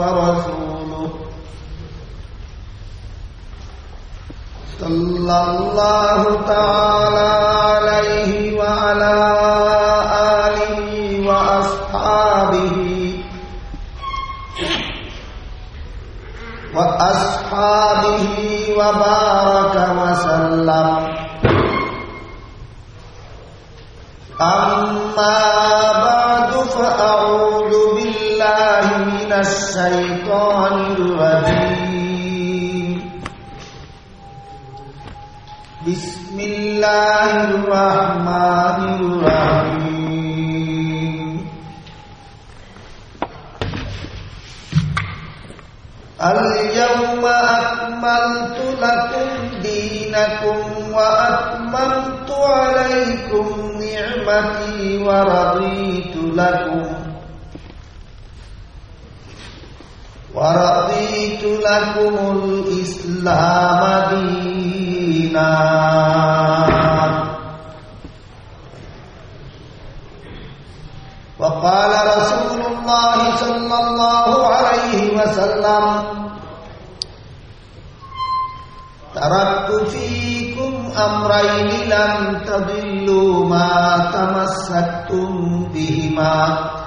ورسوله. صلى الله تعالى عليه وعلى آله وأصحابه وأصحابه وبارك وسلم. أما بعد فأعوذ بالله من الشيطان الرجيم بسم الله الرحمن الرحيم اليوم أكملت لكم دينكم وأتممت عليكم نعمتي ورضيت لكم ورضيت لكم الإسلام دينا. وقال رسول الله صلى الله عليه وسلم، تركت فيكم أمرين لم تضلوا ما تمسكتم بهما.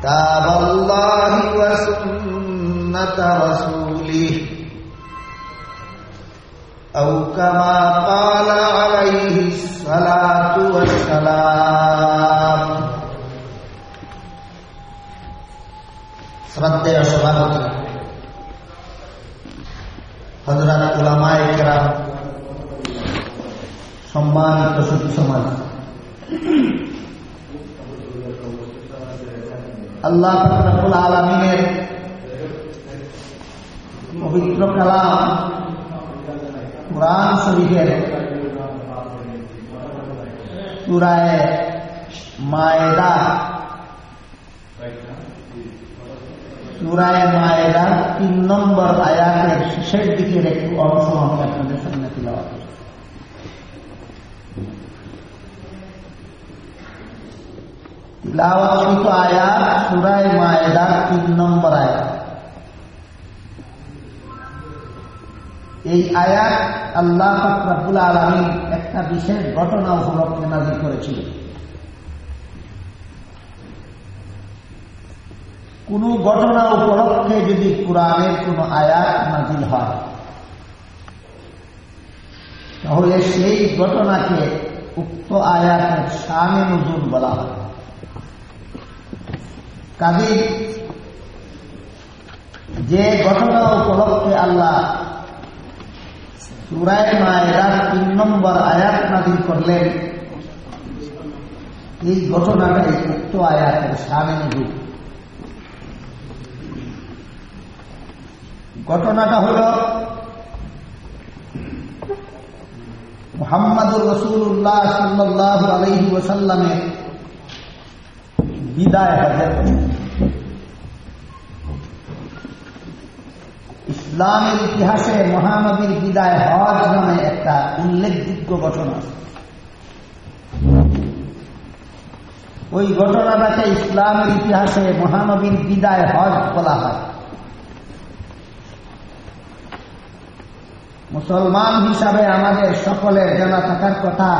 كتاب الله وسنة رسوله أو كما قال عليه الصلاة والسلام Serta saudara Hadirat ulama ikram. Semman kesuksesan আল্লাহ আলমিনের পবিত্র কালাম কোরআন শরীফের চূড়ায় মায়েদা চূড়ায় মায়েদা তিন নম্বর আয়াতের শেষের দিকের একটু অংশ আমি আপনাদের সামনে তিন নম্বর এই আল্লাহ একটা বিশেষ ঘটনা উপলক্ষে নাজির করেছিল কোন ঘটনা উপলক্ষে যদি কোরআনের কোন আয়াত নাজিল হয়, তাহলে সেই ঘটনাকে উক্ত আয়াতের সামে নজুর বলা হয়। কাজে, যে ঘটনা উপলক্ষে আল্লাহ সুরায় মায়েরার তিন নম্বর আয়াত নাজিল করলেন, এই ঘটনাটাই উক্ত আয়াতের সামনে নজুর ঘটনাটা হল, মোহাম্মদুর রসুল্লাহ সাল্লাহ আলহি ওসাল্লামের বিদায় হজের ইসলামের ইতিহাসে মহানবীর বিদায় হজ নামে একটা উল্লেখযোগ্য ঘটনা ওই ঘটনাটাকে ইসলামের ইতিহাসে মহানবীর বিদায় হজ বলা হয়। মুসলমান হিসাবে আমাদের সকলের জানা থাকার কথা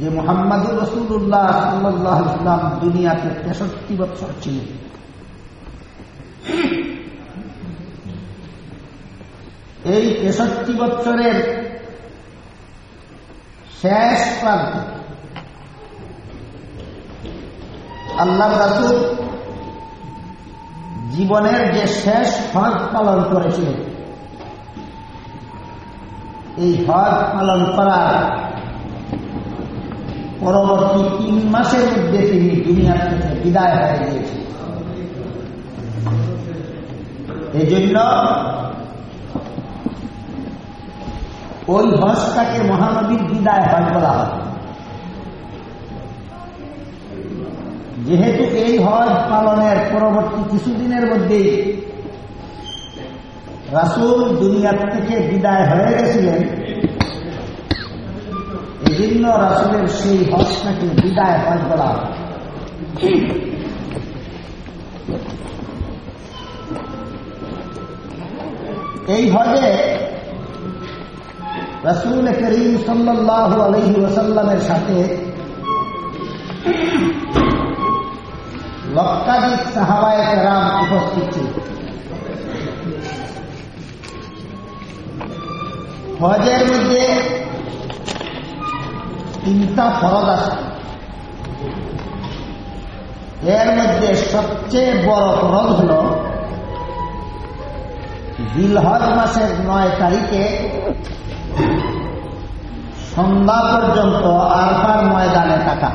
যে মোহাম্মদুর রসুল্লাহ ইসলাম দুনিয়াতে তেষট্টি বছর ছিলেন। এই তেষট্টি বছরের শেষ প্রান্ত আল্লাহ রাসুল জীবনের যে শেষ হজ পালন করেছিলেন, এই হজ পালন করার পরবর্তী তিন মাসের মধ্যে তিনি দুনিয়ার থেকে বিদায় হয়ে গিয়েছেন। এই জন্য ওই হজটাকে মহানবীর বিদায় হজ বলা হয়। যেহেতু এই হজ পালনের পরবর্তী কিছুদিনের মধ্যেই রাসুল দুনিয়ার থেকে বিদায় হয়ে গেছিলেন জন্য রাসুলের সেই হজটাকে বিদায় হজ বলা এই হজে রসুল করিম সাল্লাহ আলহি ওসাল্লামের সাথে লক্ষাধিক সাহাবায় কেরাম উপস্থিত ছিল হজের মধ্যে তিনটা ফরজ আছে। এর মধ্যে সবচেয়ে বড় ফরজ হল দিলহজ মাসের নয় তারিখে সন্ধ্যা পর্যন্ত আরফার ময়দানে থাকা।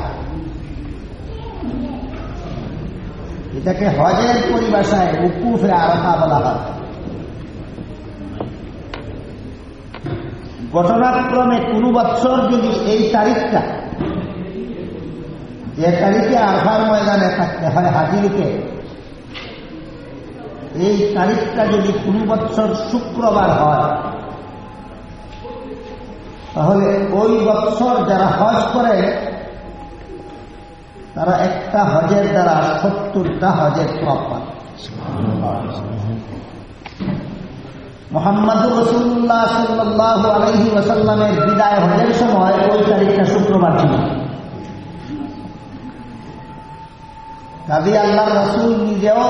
এটাকে হজের পরিভাষায় উকুফে আরফা বলা হয়। ঘটনাক্রমে কোন বছর যদি এই তারিখটা, যে তারিখে আরফার ময়দানে থাকতে হয় হাজিরকে এই তারিখটা যদি কোন বছর শুক্রবার হয়, তাহলে ওই বছর যারা হজ করে, তারা একটা হজের দ্বারা সত্তরটা হজের সব পায় মোহাম্মদ রসুল্লাহ সাল্লাহ বিদায় হজের সময় ওই তারিখটা শুক্রবার ছিল। কাজী আল্লাহ রসুল নিজেও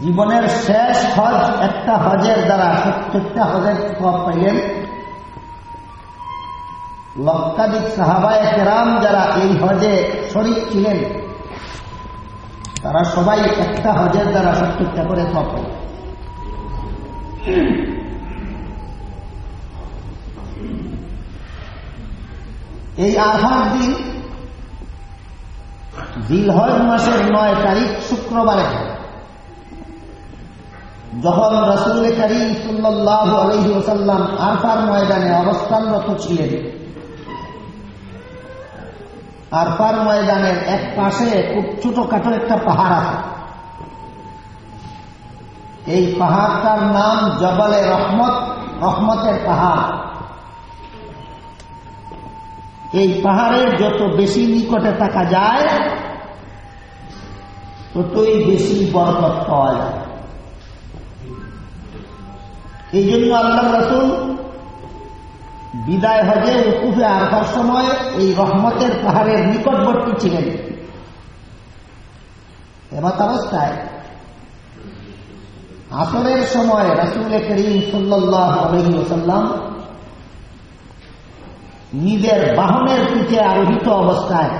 জীবনের শেষ হজ একটা হজের দ্বারা সত্তরটা হজের সব পাইলেন। লক্ষাধিক সাহাবায় কেরাম যারা এই হজে শরিক ছিলেন, তারা সবাই একটা হজের দ্বারা সত্তরটা করে সব পাইল এই আহার দিন দিলহজ মাসের নয় তারিখ শুক্রবারে। যখন রসুল করিম সাল্লাহ আলহি ওসাল্লাম আরফার ময়দানে অবস্থানরত ছিলেন, আরফার ময়দানের এক পাশে খুব ছোটখাটো একটা পাহাড় আছে। এই পাহাড়টার নাম জবালে রহমত, রহমতের পাহাড়। এই পাহাড়ের যত বেশি নিকটে থাকা যায়, ততই বেশি বরকত পাওয়া এই জন্য আল্লাহ রসুল বিদায় হজে উকুফে আরফার সময় এই রহমতের পাহাড়ের নিকটবর্তী ছিলেন। এমত অবস্থায় আসরের সময় রসুল করিম সাল্লাহ নিজের বাহনের পিঠে আরোহিত অবস্থায়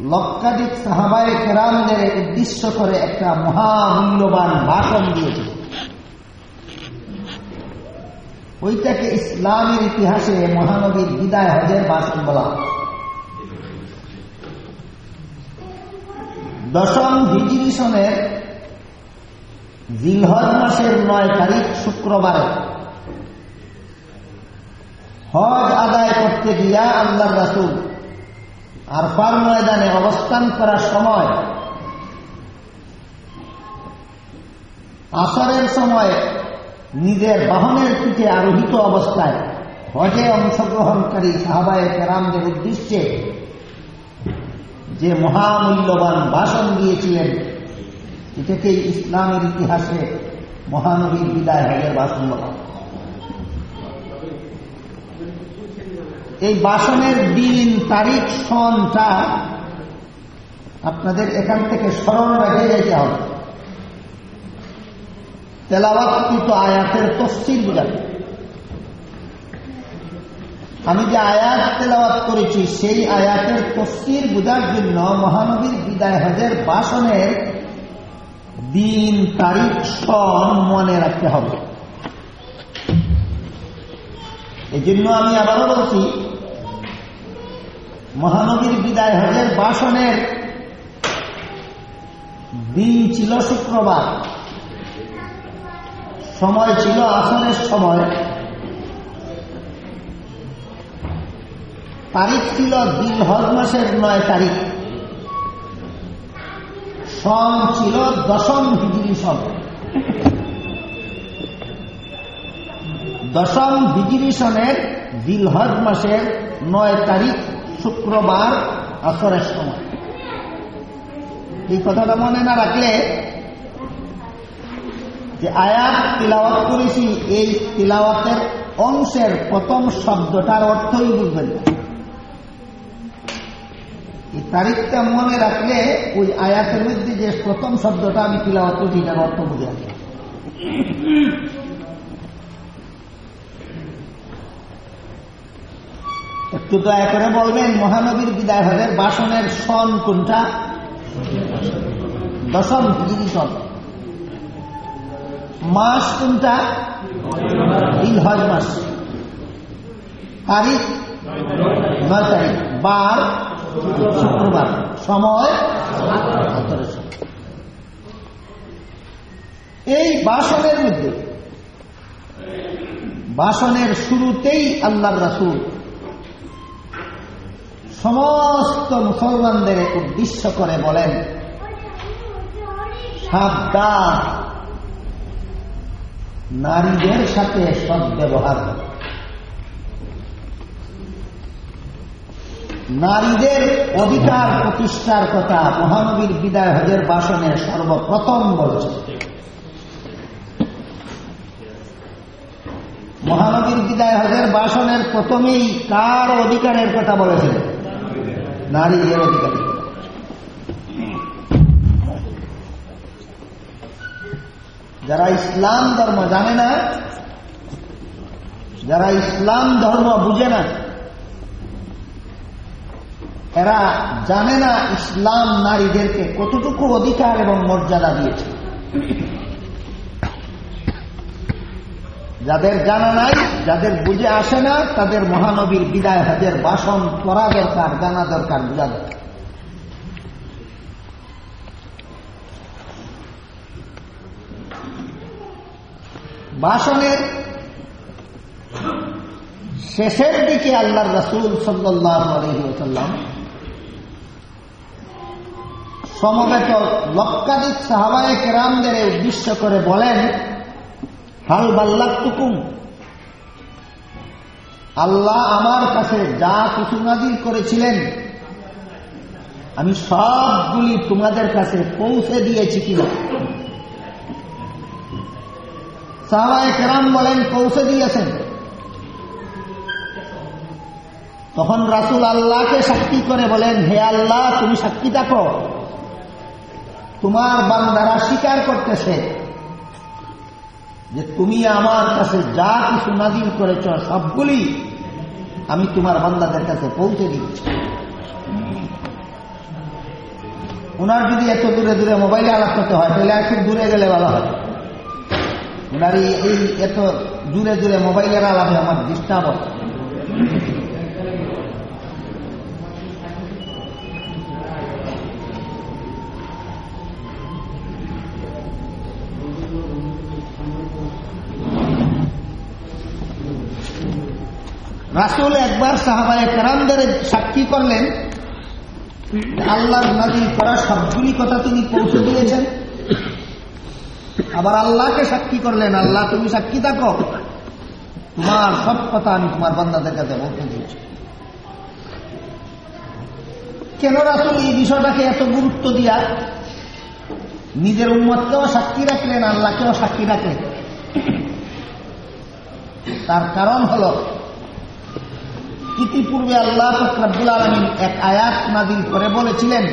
লক্ষাধিক সাহাবায় কেরামদের উদ্দেশ্য করে একটা মহামূল্যবান ভাষণ দিয়েছে। ওইটাকে ইসলামের ইতিহাসে মহানবীর বিদায় হজের ভাষণ বলা দশম হিজিরি সনের জিলহজ মাসের নয় তারিখ শুক্রবারে। হজ আদায় করতে গিয়া আল্লাহ রাসুল আরফার ময়দানে অবস্থান করার সময় আসরের সময় নিজের বাহনের পিঠে আরোহিত অবস্থায় হজে অংশগ্রহণকারী সাহাবায় কেরামদের উদ্দেশ্যে যে মহামূল্যবান ভাষণ দিয়েছিলেন এটাকে ইসলামের ইতিহাসে মহানবীর বিদায় হজের বাসন এই বাসনের দিন, তারিখ, সনটা আপনাদের এখান থেকে স্মরণ রেখে যেতে হবে। তেলাওয়াতকৃত আয়াতের তফসির বোঝাবে আমি যে আয়াত তেলাওয়াত করেছি, সেই আয়াতের তফসির বোঝার জন্য মহানবীর বিদায় হজের বাসনের দিন, তারিখ সন মনে রাখতে হবে। এই জন্য আমি আবারও বলছি, মহানবীর বিদায় হজের বাসনের। দিন ছিল শুক্রবার। সময় ছিল আসনের সময়। তারিখ ছিল দিল হজ মাসের নয় তারিখ। সন ছিল দশম হিজড়ি সন। দশম হিজড়ি সনের দিলহজ মাসের নয় তারিখ শুক্রবার আসরের সময়। এই কথাটা মনে না রাখলে যে আয়াত তিলাওয়াত করেছি, এই তিলাওয়াতের অংশের প্রথম শব্দটার অর্থই বুঝবেন না। তারিখটা মনে রাখলে ওই আয়াতের মধ্যে যে প্রথম শব্দটা আমি তিলাওয়াত করি, এটার অর্থ বুঝে আসি। একটু দয়া করে বলবেন, মহানবীর বিদায় হলের বাসনের সন কোনটা? দশম হিজড়ি সন। মাস কোনটা? হজ মাস। তারিখ? নয় তারিখ। বার? শুক্রবার। সময়? এই বাসনের মধ্যে। বাসনের শুরুতেই আল্লাহ রাসুল। সমস্ত মুসলমানদের উদ্দেশ্য করে বলেন, সাবধান। নারীদের সাথে সদ্ব্যবহার নারীদের অধিকার প্রতিষ্ঠার কথা মহানবীর বিদায় হজের বাসনে সর্বপ্রথম বলছে। মহানবীর বিদায় হজের বাসনের প্রথমেই কার অধিকারের কথা বলেছিলেন নারীদের অধিকার যারা ইসলাম ধর্ম জানে না, যারা ইসলাম ধর্ম বুঝে না এরা জানে না ইসলাম নারীদেরকে কতটুকু অধিকার এবং মর্যাদা দিয়েছে। যাদের জানা নাই, যাদের বুঝে আসে না, তাদের মহানবীর বিদায় হাজের বাসন করা দরকার, জানা দরকার, বোঝা দরকার বাসনের শেষের দিকে আল্লাহ রসুল সাল্লাম সমবেত লক্ষাধিক সাহাবায় কেরামদের উদ্দেশ্য করে বলেন, হাল বাল্লাকুম আল্লাহ আমার কাছে যা কিছু নাজিল করেছিলেন, আমি সবগুলি তোমাদের কাছে পৌঁছে দিয়েছি কিনা। সাহাবায় কেরাম বলেন, পৌঁছে দিয়েছেন। তখন রাসুল আল্লাহকে সাক্ষী করে বলেন, হে আল্লাহ, তুমি সাক্ষী থাকো। তোমার বান্দারা স্বীকার করতেছে যে তুমি আমার কাছে যা কিছু নাজিল করেছ সবগুলি আমি তোমার বান্দাদের কাছে পৌঁছে দিচ্ছি। ওনার যদি এত দূরে দূরে মোবাইলে আলাপ করতে হয়, তাহলে একটু দূরে গেলে ভালো হয়। ওনার এই এত দূরে দূরে মোবাইলের আলাপে আমার ডিস্টার্ব হয় রাসুল একবার সাহাবায় কেরামদের সাক্ষী করলেন আল্লাহ নাজিল করা সবগুলি কথা তিনি পৌঁছে দিয়েছেন। আবার আল্লাহকে সাক্ষী করলেন, আল্লাহ, তুমি সাক্ষী থাকো। তোমার সব কথা আমি তোমার বান্দাদের কাছে বলতে দিয়েছি। কেন রাসুল এই বিষয়টাকে এত গুরুত্ব দিয়া নিজের উন্মতকেও সাক্ষী রাখলেন, আল্লাহকেও সাক্ষী রাখলেন? তার কারণ হল ইতিপূর্বে আল্লাহ ফকরাবুল আলমিন এক আয়াত নাদিল করে বলেছিলেন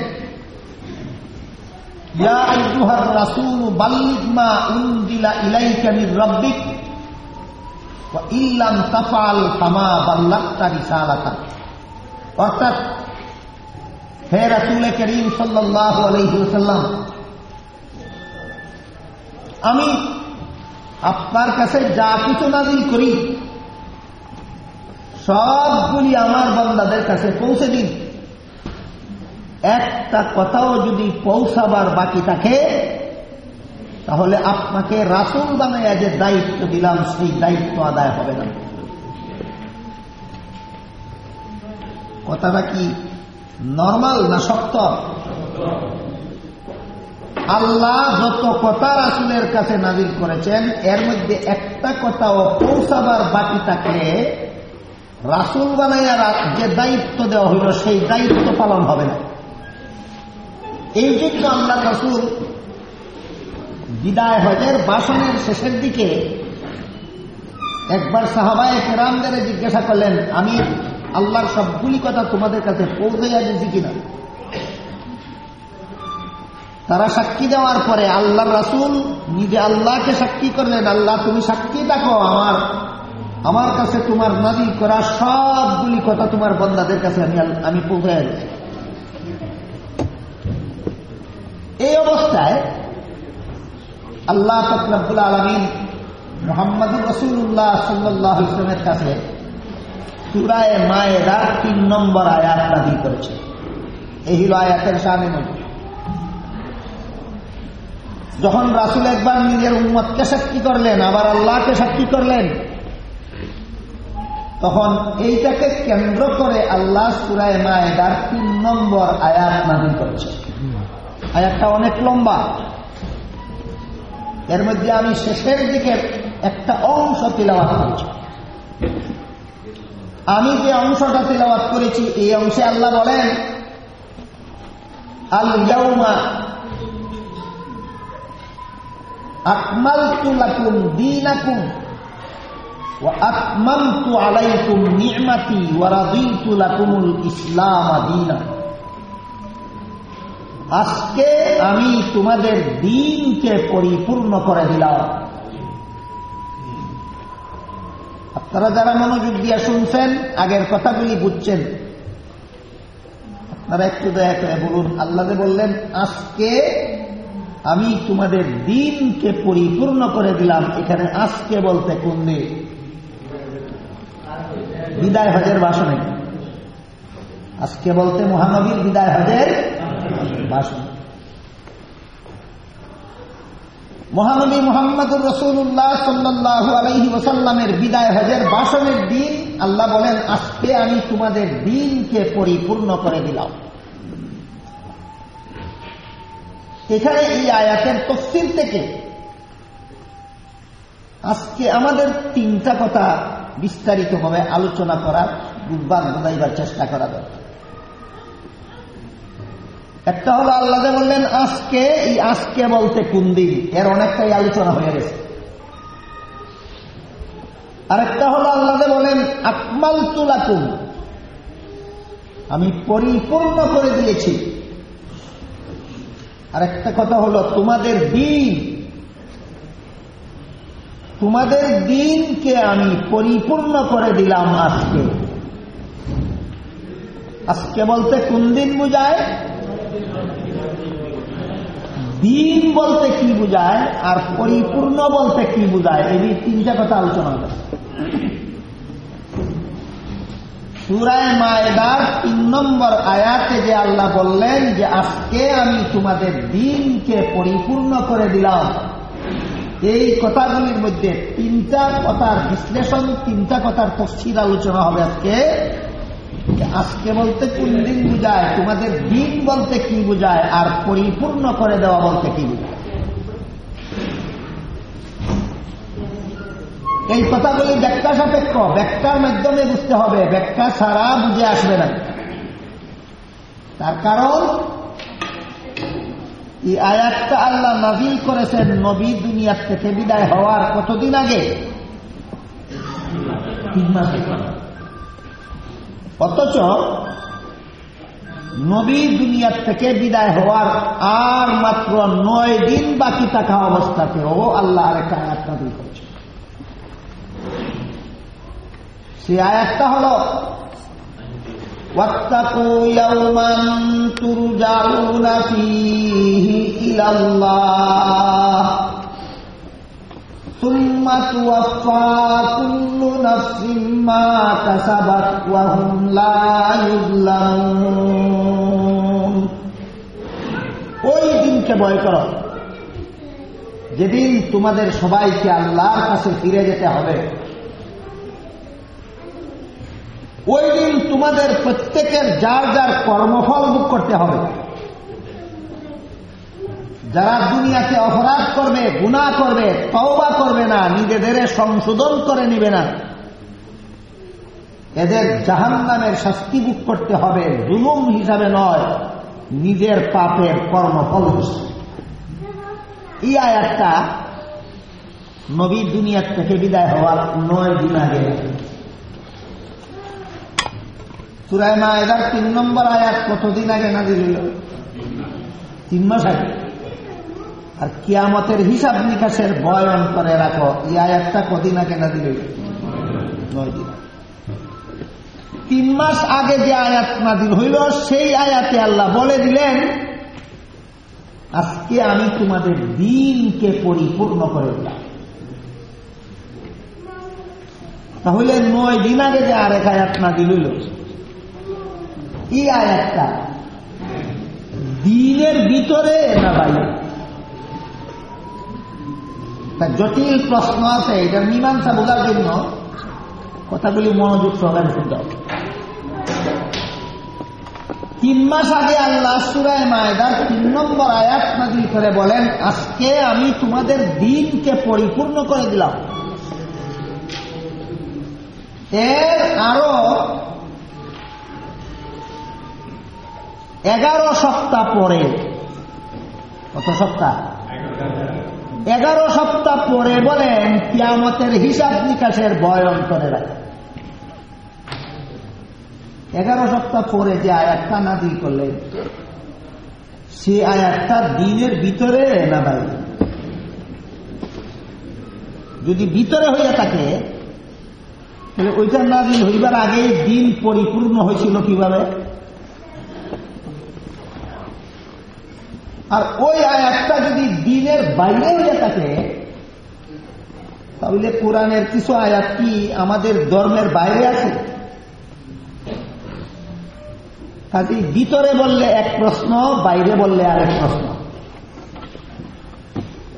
অর্থাৎ আমি আপনার কাছে যা কিছু নাজিল করি সবগুলি আমার বন্দাদের কাছে পৌঁছে দিন। একটা কথাও যদি পৌঁছাবার বাকি থাকে, তাহলে আপনাকে রাসুল বানাইয়া যে দায়িত্ব দিলাম, সেই দায়িত্ব আদায় হবে না। কথাটা কি নর্মাল না শক্ত? আল্লাহ যত কথা রাসুলের কাছে নাজিল করেছেন, এর মধ্যে একটা কথাও পৌঁছাবার বাকি থাকলে রাসুল বানাইয়া যে দায়িত্ব দেওয়া হইল, সেই দায়িত্ব পালন হবে না। এই জন্য আল্লাহ রাসুল বিদায় হজের বাসনের শেষের দিকে একবার সাহাবায় কেরামদের জিজ্ঞাসা করলেন, আমি আল্লাহর সবগুলি কথা তোমাদের কাছে পৌঁছে দিয়েছি কিনা? তারা সাক্ষী দেওয়ার পরে আল্লাহ রাসুল নিজে আল্লাহকে সাক্ষী করলেন, আল্লাহ, তুমি সাক্ষী দেখো আমার আমার কাছে তোমার নাজিল করা সবগুলি কথা তোমার বন্দাদের কাছে আমি আমি পৌঁছে দিচ্ছি এই অবস্থায় আল্লাহ ফকরাবুল আলমিন মোহাম্মদুর রসুল্লাহ সাল্লাহ ইসলামের কাছে সুরায় মায়েদার তিন নম্বর আয়াত নাজিল করেছে। এই হল আয়াতের সামনে যখন রাসুল একবার নিজের উম্মতকে সাক্ষী করলেন, আবার আল্লাহকে সাক্ষী করলেন তখন এইটাকে কেন্দ্র করে আল্লাহ সুরায় মায়েদার তিন নম্বর আয়াত নাজিল করেছে। আয়াতটা অনেক লম্বা। এর মধ্যে আমি শেষের দিকে একটা অংশ তিলাবাত করেছি। আমি যে অংশটা তিলাবাত করেছি, এই অংশে আল্লাহ বলেন, আল ইয়াউমা আকমালতু লাকুম দীনাকুম। আজকে আমি তোমাদের দিনকে পরিপূর্ণ করে দিলাম। আপনারা যারা মনোযোগ দিয়ে শুনছেন, আগের কথাগুলি বুঝছেন, আপনারা একটু দয়া করে বলুন, আল্লাহ বললেন, আজকে আমি তোমাদের দিনকে পরিপূর্ণ করে দিলাম, এখানে আজকে বলতে কোন দিন বিদায় হজের বাসনে। আজকে বলতে মহানবীর বিদায় হজের ভাষণ মহানবী মোহাম্মদুর রসুল্লাহ সাল্লাহ আলহি ওসাল্লামের বিদায় হজের ভাষণের দিন আল্লাহ বলেন, আজকে আমি তোমাদের দিনকে পরিপূর্ণ করে দিলাম। এখানে এই আয়াতের তফসিল থেকে আজকে আমাদের তিনটা কথা বিস্তারিতভাবে আলোচনা করার বুধবার বোঝাইবার চেষ্টা করা দরকার। একটা হলো আল্লাহ বললেন, আজকে, এই আজকে বলতে কোন দিন? এর অনেকটাই আলোচনা হয়ে গেছে। আরেকটা হলো আল্লাহ বলেন আকমাল তুলাকুম আমি পরিপূর্ণ করে দিয়েছি। আরেকটা কথা হলো, তোমাদের দিন তোমাদের দিনকে আমি পরিপূর্ণ করে দিলাম আজকে। আজকে বলতে কোন দিন বুঝায়? দিন বলতে কি বুঝায় আর পরিপূর্ণ বলতে কি বুঝায়? এই তিনটা কথা আলোচনা হবে। সুরায় মায়েদার তিন নম্বর আয়াতে যে আল্লাহ বললেন যে, আজকে আমি তোমাদের দিনকে পরিপূর্ণ করে দিলাম। এই কথাগুলির মধ্যে তিনটা কথার বিশ্লেষণ, তিনটা কথার তফসিল আলোচনা হবে আজকে। আজকে বলতে কোন দিন বুঝায়, তোমাদের দিন বলতে কি বুঝায়, আর পরিপূর্ণ করে দেওয়া বলতে কি বুঝায়? এই কথাগুলি ব্যাখ্যা সাপেক্ষ, ব্যাখ্যার মাধ্যমে বুঝতে হবে, ব্যাখ্যা ছাড়া বুঝে আসবে না। তার কারণ এই আয়াতটা আল্লাহ নাজিল করেছেন নবী দুনিয়ার থেকে বিদায় হওয়ার কতদিন আগে? তিন মাস। অথচ নবী দুনিয়ার থেকে বিদায় হওয়ার আর মাত্র নয় দিন বাকি থাকা অবস্থাতেও আল্লাহ আর আরেকটা আয়াত নাজিল করেছে সে আয়াতটা হল واتقوا يوما ترجعون فيه إلى الله ثم توفى كل نفس ما كسبت وهم لا يظلمون ওই দিনকে ভয় করো যেদিন তোমাদের সবাইকে আল্লাহর কাছে ফিরে যেতে হবে ওই দিন তোমাদের প্রত্যেকের যার যার কর্মফল ভোগ করতে হবে। যারা দুনিয়াতে অপরাধ করবে গুণা করবে, তওবা করবে না, নিজেদের সংশোধন করে নিবে না। এদের জাহান নামের শাস্তি ভোগ করতে হবে, জুলুম হিসাবে নয়, নিজের পাপের কর্মফল হিসাবে। এই আয়াতটা নবী দুনিয়ার থেকে বিদায় হওয়ার নয় দিন আগে। সুরায় মায়েদার তিন নম্বর আয়াত কতদিন আগে না দিল তিন মাস আগে। আর কিয়ামতের হিসাব নিকাশের বয়ন করে রাখো, এই আয়াতটা কদিন আগে না দিল নয় দিন। তিন মাস আগে যে আয়াত নাদিল হইল, সেই আয়াতে আল্লাহ বলে দিলেন, আজকে আমি তোমাদের দিনকে পরিপূর্ণ করে দিলাম। তাহলে নয় দিন আগে যে আরেক আয়াত নাদিল হইল এই আয়াতটা দিনের ভিতরে না বাইরে? জটিল প্রশ্ন আছে এটার মীমাংসা বোঝার জন্য কথাগুলি মনোযোগ সহকারে শুনতে হবে। তিন মাস আগে আল্লাহ সুরায় মায়দার তিন নম্বর আয়াত নাজিল করে বলেন, আজকে আমি তোমাদের দিনকে পরিপূর্ণ করে দিলাম। এর আরও এগারো সপ্তাহ পরে। কত সপ্তাহ? এগারো সপ্তাহ পরে বলেন, কিয়ামতের হিসাব নিকাশের বয়ন করে রাখে। এগারো সপ্তাহ পরে যে আয়াতটা নাজিল করলেন, সে আয়াতটা দিনের ভিতরে না বাইরে? যদি ভিতরে হইয়া থাকে, তাহলে ওইটা নাজিল হইবার আগে দিন পরিপূর্ণ হয়েছিল কীভাবে? আর ওই আয়াতটা যদি দিনের বাইরে হয়ে থাকে, তাহলে কোরআনের কিছু আয়াত কি আমাদের ধর্মের বাইরে আছে? কাজে ভিতরে বললে এক প্রশ্ন, বাইরে বললে আরেক প্রশ্ন।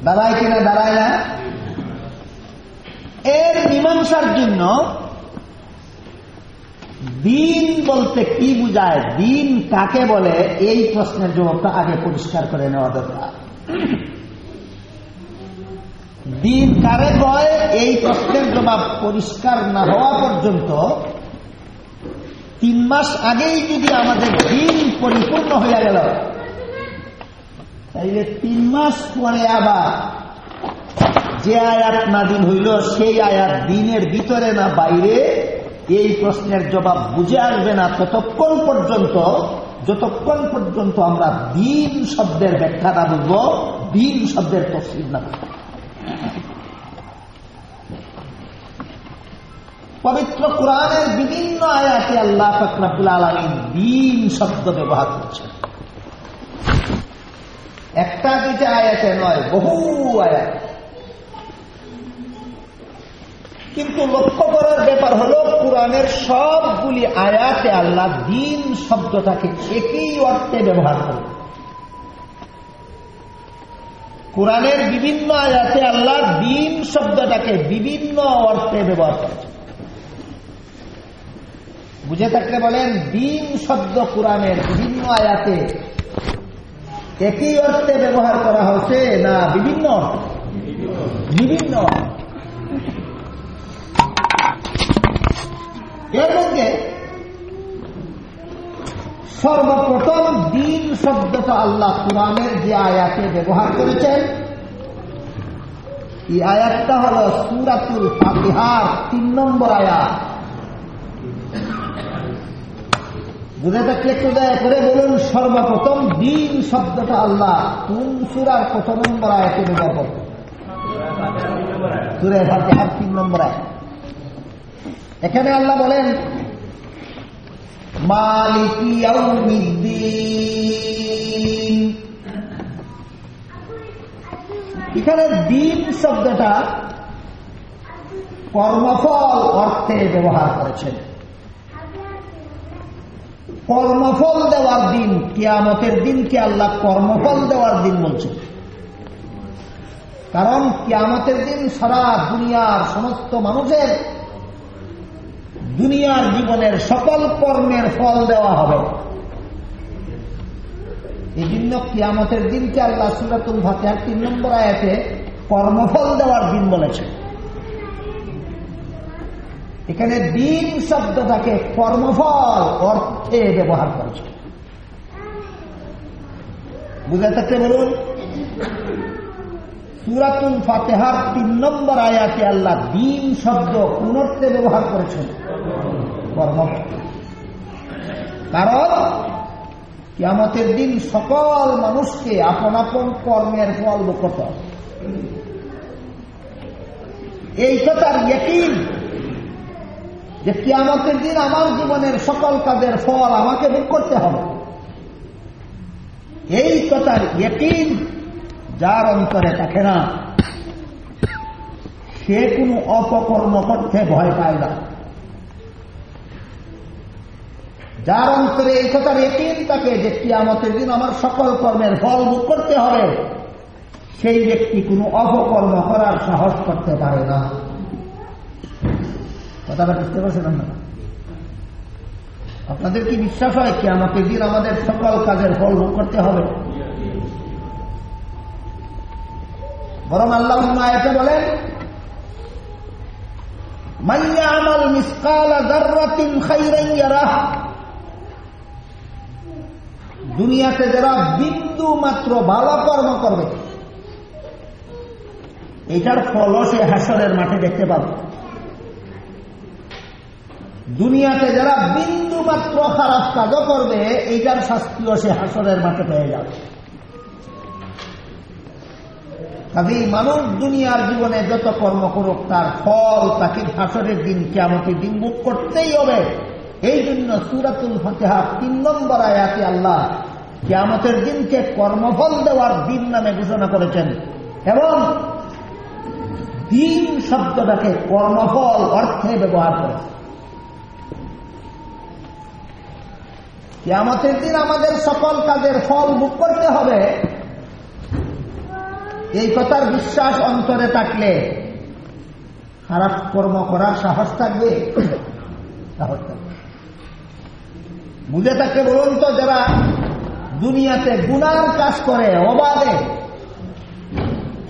দাঁড়ায় কিনা, দাঁড়ায় না? এর মীমাংসার জন্য দিন বলতে কি বুঝায়? দিন কাকে বলে? এই প্রশ্নের জবাবটা আগে পরিষ্কার করে নেওয়া দরকার। দিন কারে কয় এই প্রশ্নের জবাব পরিষ্কার না হওয়া পর্যন্ত তিন মাস আগেই যদি আমাদের দিন পরিপূর্ণ হয়ে গেল, তাইলে তিন মাস পরে আবার যে আয়াত নাদিন হইল, সেই আয়াত দিনের ভিতরে না বাইরে এই প্রশ্নের জবাব বুঝে আসবে না ততক্ষণ পর্যন্ত, যতক্ষণ পর্যন্ত আমরা দিন শব্দের ব্যাখ্যা না বুঝব, দিন শব্দের তসলিম না পবিত্র কোরআনের বিভিন্ন আয়াতে আল্লাহ ফকরাবুল আলমী দিন শব্দ ব্যবহার করছেন। একটা দুইটা আয়াতে নয়, বহু আয়াত। কিন্তু লক্ষ্য করার ব্যাপার হলো, কোরআনের সবগুলি আয়াতে আল্লাহ দিন শব্দটাকে একই অর্থে ব্যবহার করে কোরআনের বিভিন্ন আয়াতে আল্লাহ দিন শব্দটাকে বিভিন্ন অর্থে ব্যবহার করেছে বুঝে থাকলে বলেন, দিন শব্দ কোরআনের বিভিন্ন আয়াতে একই অর্থে ব্যবহার করা হয়েছে না বিভিন্ন বিভিন্ন এর মধ্যে সর্বপ্রথম দিন শব্দটা আল্লাহ কোরআনের যে আয়াতে ব্যবহার করেছেন, এই আয়াতটা হল সুরাতুল ফাতিহার তিন নম্বর আয়াত। বুঝে থাকলে একটু দয়া করে বলুন, সর্বপ্রথম দিন শব্দটা আল্লাহ কোন সুরার কত নম্বর আয়াতে ব্যবহার করত সুরে ফাতিহার তিন নম্বর আয় এখানে আল্লাহ বলেন এখানে দিন শব্দটা কর্মফল অর্থে ব্যবহার করেছেন। কর্মফল দেওয়ার দিন, কিয়ামতের দিনকে আল্লাহ কর্মফল দেওয়ার দিন বলছেন? কারণ কিয়ামতের দিন সারা দুনিয়ার সমস্ত মানুষের দুনিয়ার জীবনের সকল কর্মের ফল দেওয়া হবে। এই জন্য কিয়ামতের দিনকে আল্লাহ সুরাতুল ভাতের তিন নম্বর আয়াতে কর্মফল দেওয়ার দিন বলেছে এখানে দিন শব্দটাকে কর্মফল অর্থে ব্যবহার করেছে বুঝে বলুন সুরাতুল ফাতেহার তিন নম্বর আয়াতে আল্লাহ দিন শব্দ পুনর্তে ব্যবহার করেছেন। কারণ কিয়ামতের দিন সকল মানুষকে আপন আপন কর্মের ফল করতে এই কথার একই যে কিয়ামতের দিন আমার জীবনের সকল কাজের ফল আমাকে ভোগ করতে হবে। এই কথার একই যার অন্তরে থাকে না, সে কোনো অপকর্ম করতে ভয় পায় না। যার অন্তরে এই কথার একিন তাকে যে কিয়ামতের দিন আমার সকল কর্মের ফল ভোগ করতে হবে, সেই ব্যক্তি কোনো অপকর্ম করার সাহস করতে পারে না। কথাটা বুঝতে পারছেন না? আপনাদের কি বিশ্বাস হয় কি আমাকে দিন আমাদের সকল কাজের ফল ভোগ করতে হবে? বরং আল্লাহ আয়াতে বলেন দুনিয়াতে যারা বিন্দু মাত্র ভালো কর্ম করবে, এটার ফলও সে হাসরের মাঠে দেখতে পাবে। দুনিয়াতে যারা বিন্দু মাত্র খারাপ কাজও করবে এইটার শাস্তিও সে হাসরের মাঠে পেয়ে যাবে। কাজেই মানুষ দুনিয়ার জীবনে যত কর্ম করুক, তার ফল তাকে হাসরের দিন কেমতের দিন মুখ করতেই হবে। এই জন্য সুরাতুল ফতেহা তিন নম্বর আয়াতে আল্লাহ কেয়ামতের দিনকে কর্মফল দেওয়ার দিন নামে ঘোষণা করেছেন এবং দিন শব্দটাকে কর্মফল অর্থে ব্যবহার করেছে কেয়ামতের দিন আমাদের সকল কাজের ফল ভোগ করতে হবে। এই কথার বিশ্বাস অন্তরে থাকলে খারাপ কর্ম করার সাহস থাকবে। বুঝে থাকলে বলুন তো যারা দুনিয়াতে গুনার কাজ করে, অবাধে,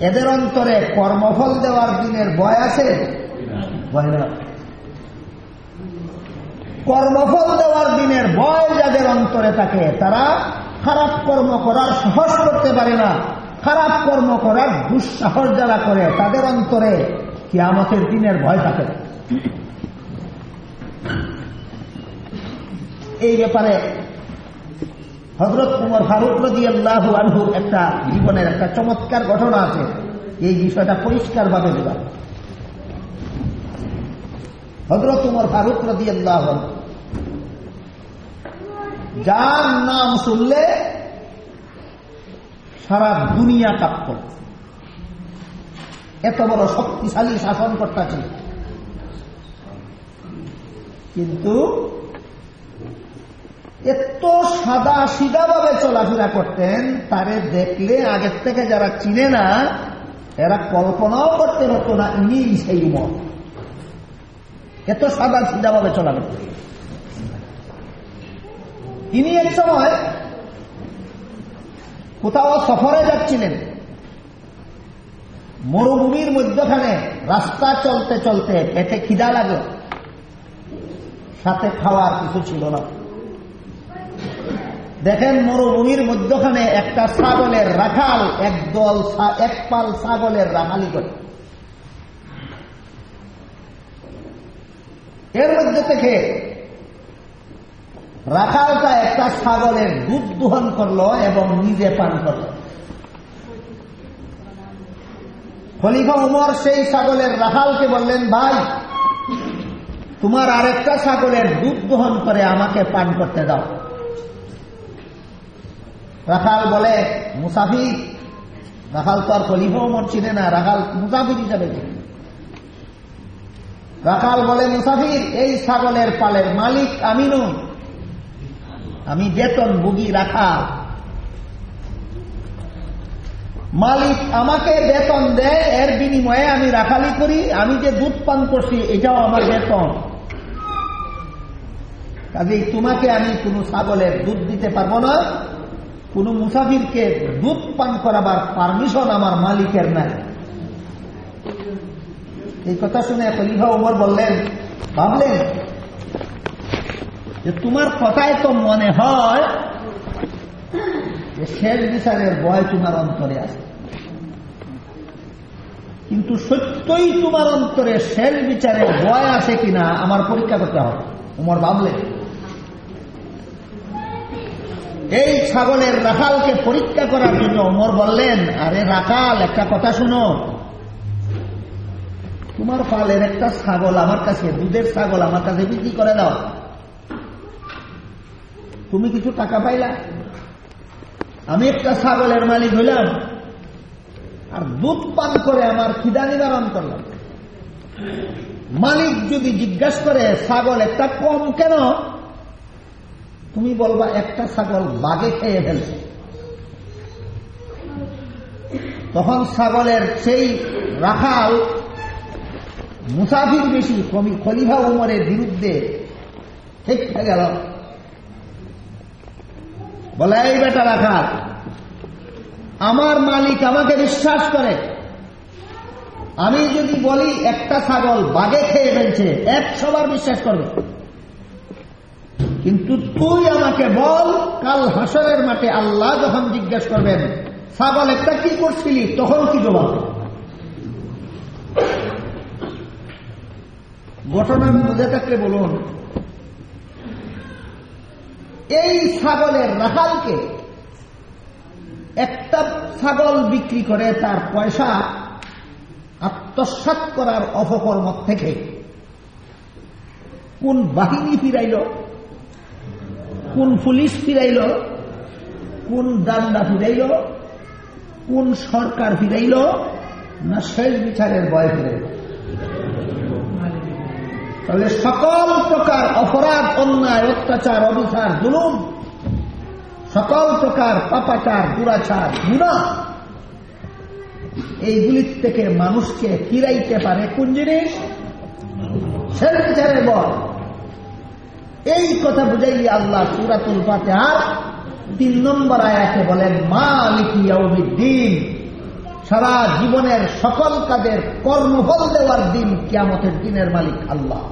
এদের অন্তরে কর্মফল দেওয়ার দিনের ভয় আছে? ভয় কর্মফল দেওয়ার দিনের ভয় যাদের অন্তরে থাকে, তারা খারাপ কর্ম করার সাহস করতে পারে না। খারাপ কর্ম করার দুঃসাহস যারা করে, তাদের অন্তরে কি আমাদের দিনের ভয় থাকে। এই ব্যাপারে হজরত কুমার ফারুক আল্লাহ আনহুর একটা জীবনের একটা চমৎকার ঘটনা আছে। এই বিষয়টা পরিষ্কার ভাবে দেওয়া হজরত উমর ফারুক আল্লাহ যার নাম শুনলে সারা দুনিয়া কাঁপত এত বড় শক্তিশালী শাসন কর্তা ছিল কিন্তু এত সাদা সিধা ভাবে চলাফেরা করতেন, তারে দেখলে আগের থেকে যারা চিনে না, এরা কল্পনাও করতে পারত না, ইনি সেই মত। এত সাদা সিধা ভাবে চলা করতেন ইনি এক সময় কোথাও সফরে যাচ্ছিলেন। মরুভূমির মধ্যখানে রাস্তা চলতে চলতে পেটে খিদা লাগে সাথে খাওয়ার কিছু ছিল না। দেখেন মরুভূমির মধ্যখানে একটা ছাগলের রাখাল একদল এক পাল ছাগলের রাখালি করে। এর মধ্যে থেকে রাখালটা একটা ছাগলের দুধ দোহন করল এবং নিজে পান করল। খলিফা উমর সেই ছাগলের রাখালকে বললেন, ভাই, তোমার আরেকটা ছাগলের দুধ দোহন করে আমাকে পান করতে দাও। রাখাল বলে মুসাফির রাখাল তো আর খলিফা উমর চিনে না, রাখাল মুসাফির হিসাবে রাখাল বলে, মুসাফির, এই ছাগলের পালের মালিক আমি আমি বেতন বুগি রাখা। মালিক আমাকে বেতন দেয়, এর বিনিময়ে আমি রাখালি করি, আমি যে দুধ পান করছি, এটাও আমার বেতন। কাজেই তোমাকে আমি কোনো ছাগলের দুধ দিতে পারব না, কোন মুসাফিরকে দুধ পান করাবার পারমিশন আমার মালিকের নাই। এই কথা শুনে খলিফা উমর বললেন, ভাবলেন যে তোমার কথায় তো মনে হয় যে শেষ বিচারের ভয় তোমার অন্তরে আছে। কিন্তু সত্যই তোমার অন্তরে শেষ বিচারের ভয় আছে কিনা আমার পরীক্ষা করতে হবে। উমর ভাবলেন এই ছাগলের রাখালকে পরীক্ষা করার জন্য ওমর বললেন, আরে রাখাল, একটা কথা শুনো। তোমার পালের একটা ছাগল আমার কাছে, দুধের ছাগল আমার কাছে বিক্রি করে দাও। তুমি কিছু টাকা পাইলা? আমি একটা ছাগলের মালিক হইলাম। আর দুধ পান করে আমার খিদা নিবারণ করলাম। মালিক যদি জিজ্ঞাসা করে, ছাগল একটা কম কেন? তুমি বলবা, একটা ছাগল বাগে খেয়ে ফেলছে। তখন ছাগলের সেই রাখাল মুসাফির বেশি খলিফা উমরের বিরুদ্ধে ঠিক গেল। বলে, এই বেটা রাখাল, আমার মালিক আমাকে বিশ্বাস করে। আমি যদি বলি, একটা ছাগল বাগে খেয়ে ফেলছে, একশো বার বিশ্বাস করবে। কিন্তু তুই আমাকে বল, কাল হাসরের মাঠে আল্লাহ যখন জিজ্ঞেস করবেন, ছাগল একটা কি করছিলি, তখন কি জবাব ঘটনা বুঝে থাকলে বলুন এই ছাগলের রাখালকে একটা ছাগল বিক্রি করে তার পয়সা আত্মসাত করার অপকর্ম থেকে কোন বাহিনী ফিরাইল? কোন পুলিশ ফিরাইল? কোন দান্ডা ফিরাইল? কোন সরকার ফিরাইল? না শেষ বিচারের বয় ফিরাইল? তাহলে সকল প্রকার অপরাধ, অন্যায়, অত্যাচার, অবিচার, জুলুম, সকল প্রকার পাপাচার, দুরাচার গুণা এইগুলির থেকে মানুষকে ফিরাইতে পারে কোন জিনিস? বিচারের বল। এই কথা বুঝাই আল্লাহ সুরাতুল ফাতেহার তিন নম্বর আয়াতে বলেন মালিকিয়াউমিদ্দিন সারা জীবনের সকল কাজের কর্মফল দেওয়ার দিন কিয়ামতের দিনের মালিক আল্লাহ।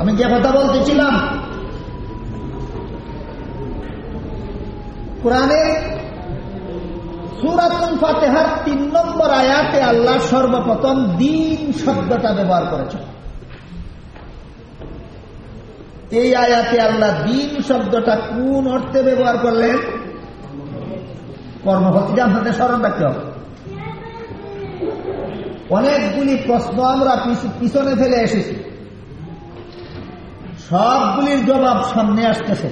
আমি যে কথা বলতেছিলাম, কোরআনে সুরাতুল ফাতেহার তিন নম্বর আয়াতে আল্লাহ সর্বপ্রথম দিন শব্দটা ব্যবহার করেছেন। এই আয়াতে আল্লাহ দিন শব্দটা কোন অর্থে ব্যবহার করলেন? কর্মভক্তিটা আপনাদের স্মরণ রাখতে হবে। অনেকগুলি প্রশ্ন আমরা পিছনে ফেলে এসেছি। সবগুলির জবাব সামনে আসতেছে।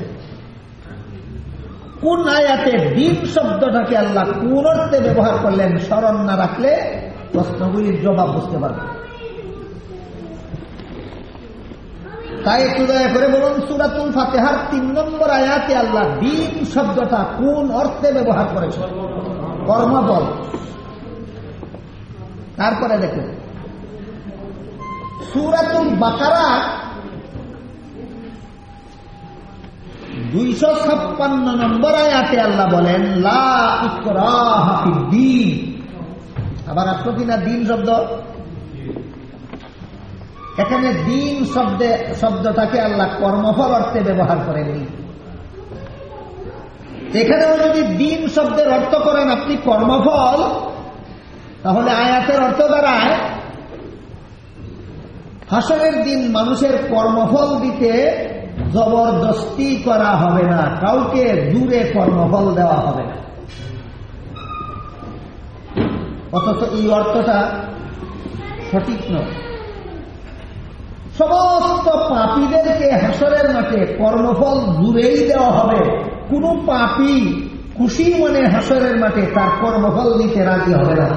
কোন আয়াতে দিন শব্দটাকে আল্লাহ কোন অর্থে ব্যবহার করলেন স্মরণ না রাখলে প্রশ্নগুলির জবাব বুঝতে পারবে তাই একটু দয়া করে বলুন, সুরাতুল ফাতেহার তিন নম্বর আয়াতে আল্লাহ দিন শব্দটা কোন অর্থে ব্যবহার করেছে কর্মবল। তারপরে দেখুন। সুরাতুল বাকারা দুইশো ছাপ্পান্ন নম্বর আয়াতে আল্লাহ বলেন দিন। আবার আসলো কিনা দিন শব্দ? এখানে দিন শব্দে, শব্দটাকে আল্লাহ কর্মফল অর্থে ব্যবহার করেননি এখানেও যদি দিন শব্দের অর্থ করেন আপনি কর্মফল, তাহলে আয়াতের অর্থ দ্বারায় হাসরের দিন মানুষের কর্মফল দিতে জবরদস্তি করা হবে না, কাউকে দূরে কর্মফল দেওয়া হবে না। অথচ এই অর্থটা সঠিক নয়। সমস্ত পাপীদেরকে হাসরের মাঠে কর্মফল দূরেই দেওয়া হবে। কোন পাপি খুশি মনে হাসরের মাঠে তার কর্মফল নিতে রাজি হবে না।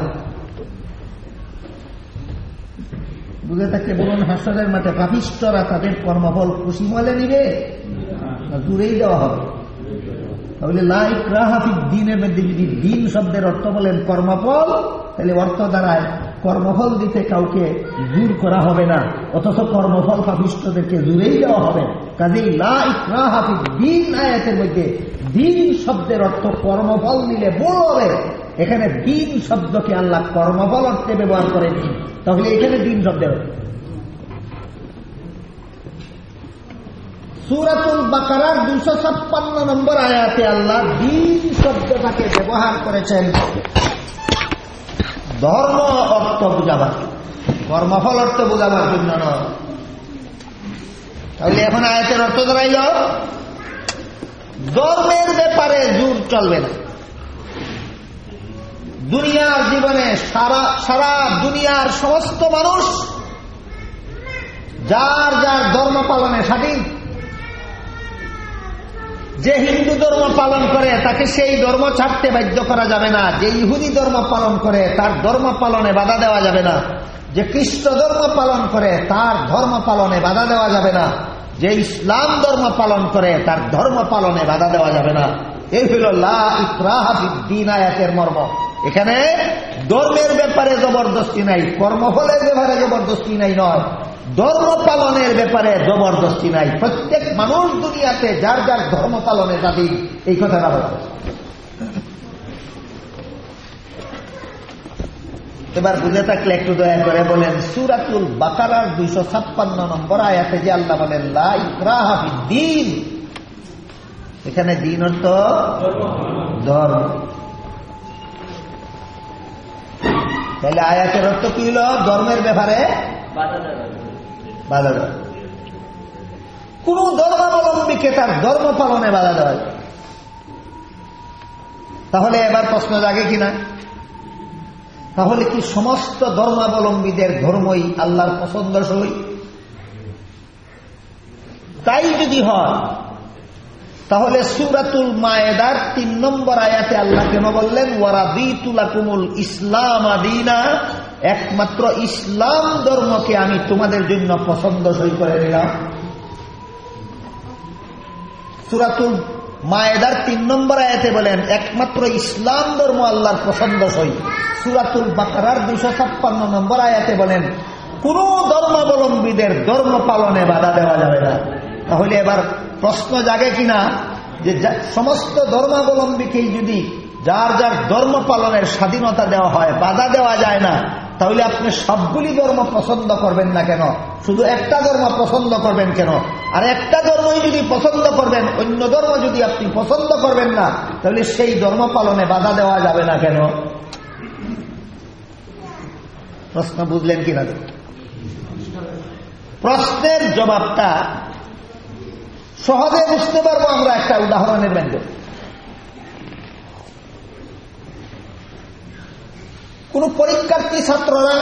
বুঝে থাকলে বলুন, হাসরের মাঠে পাপিষ্টরা তাদের কর্মফল খুশি মলে নিবে দূরেই দেওয়া হবে? তাহলে লাইক রাহাফিক দিনের মধ্যে যদি দিন শব্দের অর্থ বলেন কর্মফল, তাহলে অর্থ দ্বারায় কর্মফল দিতে কাউকে দূর করা হবে না, অথচ কর্মফল পাপিষ্টদেরকে দূরেই দেওয়া হবে। কাজেই রাহাফিক দিন আয়াতের মধ্যে দিন শব্দের অর্থ কর্মফল নিলে বড় হবে। এখানে দিন শব্দকে আল্লাহ কর্মফল অর্থে ব্যবহার করেনি। তাহলে এখানে দিন শব্দের সুরাতুল বাকারার দুশো ছাপ্পান্ন নম্বর আয়াতে আল্লাহ দিন শব্দটাকে ব্যবহার করেছেন। ধর্ম অর্থ বুঝাবার কর্মফল অর্থ বোঝাবার জন্য নয়। তাহলে এখন আয়াতের অর্থ দাঁড়াইল ধর্মের ব্যাপারে জোর চলবে না। দুনিয়ার জীবনে সারা সারা দুনিয়ার সমস্ত মানুষ যার যার ধর্ম পালনে স্বাধীন যে হিন্দু ধর্ম পালন করে, তাকে সেই ধর্ম ছাড়তে বাধ্য করা যাবে না। যে ইহুদি ধর্ম পালন করে, তার ধর্ম পালনে বাধা দেওয়া যাবে না। যে খ্রিস্ট ধর্ম পালন করে, তার ধর্ম পালনে বাধা দেওয়া যাবে না। যে ইসলাম ধর্ম পালন করে, তার ধর্ম পালনে বাধা দেওয়া যাবে না। এই হইল আয়াতের মর্ম। এখানে ধর্মের ব্যাপারে জবরদস্তি নাই কর্মফলের ব্যাপারে জবরদস্তি নাই নয়। ধর্ম পালনের ব্যাপারে জবরদস্তি নাই। প্রত্যেক মানুষ দুনিয়াতে যার যার ধর্ম পালনে দাবি এই কথাটা বলা। এবার বুঝে থাকলে একটু দয়া করে বলেন, সুরাতুল বাকারার দুইশো ছাপ্পান্ন নম্বর আয়াতে যে আল্লাহ বলেন দিন এখানে দিন অর্থ ধর্ম। তাহলে আয়াতের অর্থ কি হল? ধর্মের ব্যাপারে বাধা দেওয়া কোন ধর্মাবলম্বীকে তার ধর্ম পালনে বাধা দেওয়া তাহলে এবার প্রশ্ন জাগে কিনা তাহলে কি সমস্ত ধর্মাবলম্বীদের ধর্মই আল্লাহর পছন্দসই? তাই যদি হয়, তাহলে সুরাতুল মায়েদার তিন নম্বর আয়াতে আল্লাহ কেন বললেন, ওয়ারাদিতুলাকুমুল ইসলাম আদিনা একমাত্র ইসলাম ধর্মকে আমি তোমাদের জন্য পছন্দসই করে নিলাম। সুরাতুল মায়েদার তিন নম্বর আয়াতে বলেন, একমাত্র ইসলাম ধর্ম আল্লাহর পছন্দসই সুরাতুল বাকার দুইশো ছাপ্পান্ন নম্বর আয়াতে বলেন, কোন ধর্মাবলম্বীদের ধর্ম পালনে বাধা দেওয়া যাবে না। তাহলে এবার প্রশ্ন জাগে কিনা যে, সমস্ত ধর্মাবলম্বীকেই যদি যার যার ধর্ম পালনের স্বাধীনতা দেওয়া হয়, বাধা দেওয়া যায় না তাহলে আপনি সবগুলি ধর্ম পছন্দ করবেন না কেন? শুধু একটা ধর্ম পছন্দ করবেন কেন? আর একটা ধর্মই যদি পছন্দ করবেন, অন্য ধর্ম যদি আপনি পছন্দ করবেন না, তাহলে সেই ধর্ম পালনে বাধা দেওয়া যাবে না কেন? প্রশ্ন বুঝলেন কিনা প্রশ্নের জবাবটা সহজে বুঝতে পারব আমরা একটা উদাহরণের ব্যঞ্জ কোন পরীক্ষার্থী ছাত্ররা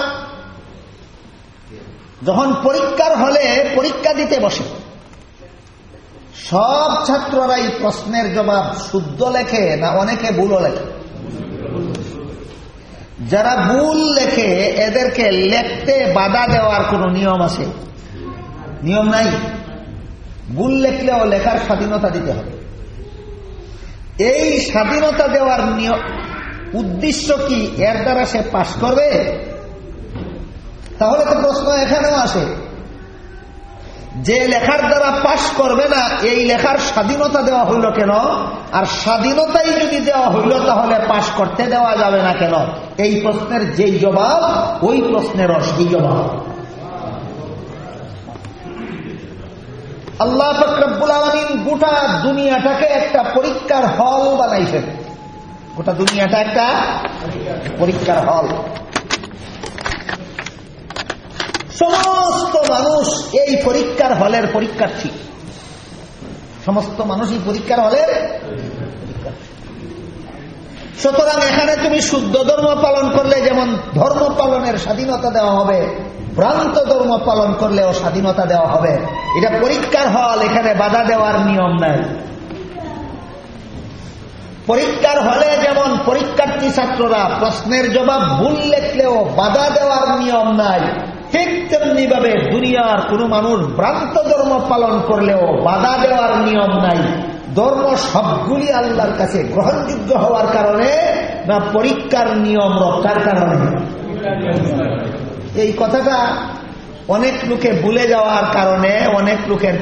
যখন পরীক্ষার হলে পরীক্ষা দিতে বসে, সব ছাত্ররাই প্রশ্নের জবাব শুদ্ধ লেখে না অনেকে ভুলও লেখে? যারা ভুল লেখে, এদেরকে লেখতে বাধা দেওয়ার কোন নিয়ম আছে? নিয়ম নাই। ভুল লেখলেও লেখার স্বাধীনতা দিতে হবে। এই স্বাধীনতা দেওয়ার নিয়ম উদ্দেশ্য কি? এর দ্বারা সে পাশ করবে? তাহলে তো প্রশ্ন এখানেও আসে। যে লেখার দ্বারা পাশ করবে না, এই লেখার স্বাধীনতা দেওয়া হইল কেন? আর স্বাধীনতাই যদি দেওয়া হইল, তাহলে পাশ করতে দেওয়া যাবে না কেন? এই প্রশ্নের যেই জবাব, ওই প্রশ্নের সেই জবাব। আল্লাহ ফকরবুল আলমিন গোটা দুনিয়াটাকে একটা পরীক্ষার হল বানাইছেন। গোটা দুনিয়াটা একটা পরীক্ষার হল। সমস্ত মানুষ এই পরীক্ষার হলের পরীক্ষার্থী। সমস্ত মানুষই পরীক্ষার হলের সুতরাং এখানে তুমি শুদ্ধ ধর্ম পালন করলে যেমন ধর্ম পালনের স্বাধীনতা দেওয়া হবে, ভ্রান্ত ধর্ম পালন করলেও স্বাধীনতা দেওয়া হবে। এটা পরীক্ষার হল, এখানে বাধা দেওয়ার নিয়ম নাই। পরীক্ষার হলে যেমন পরীক্ষার্থী ছাত্ররা প্রশ্নের জবাব ভুল লেখলেও বাধা দেওয়ার নিয়ম নাই, ঠিক তেমনি ভাবে দুনিয়ার কোন মানুষ ভ্রান্ত ধর্ম পালন করলেও বাধা দেওয়ার নিয়ম নাই। ধর্ম সবগুলি আল্লাহর কাছে গ্রহণযোগ্য হওয়ার কারণে না পরীক্ষার নিয়ম রক্ষার কারণে। এই কথাটা অনেক লোকে ভুলে যাওয়ার কারণে অনেক লোকের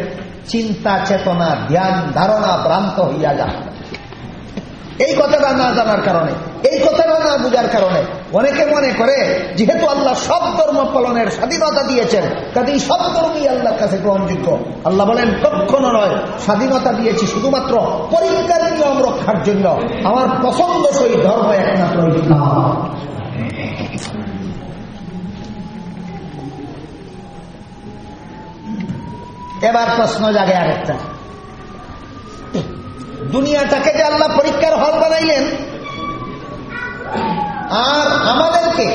চিন্তা, চেতনা, ধ্যান, ধারণা ভ্রান্ত হইয়া যায়। এই কথাটা না জানার কারণে, এই কথাটা না বুঝার কারণে অনেকে মনে করে, যেহেতু আল্লাহ সব ধর্ম পালনের স্বাধীনতা দিয়েছেন কাজে সব ধর্মই আল্লাহর কাছে গ্রহণযোগ্য। আল্লাহ বলেন কখনো নয়, স্বাধীনতা দিয়েছি শুধুমাত্র পরীক্ষার নিয়ম রক্ষার জন্য। আমার পছন্দসই ধর্ম একমাত্র এবার প্রশ্ন জাগে আরেকটা। দুনিয়াটাকে যে আল্লাহ হল বানাইলেন। আর আমাদেরকে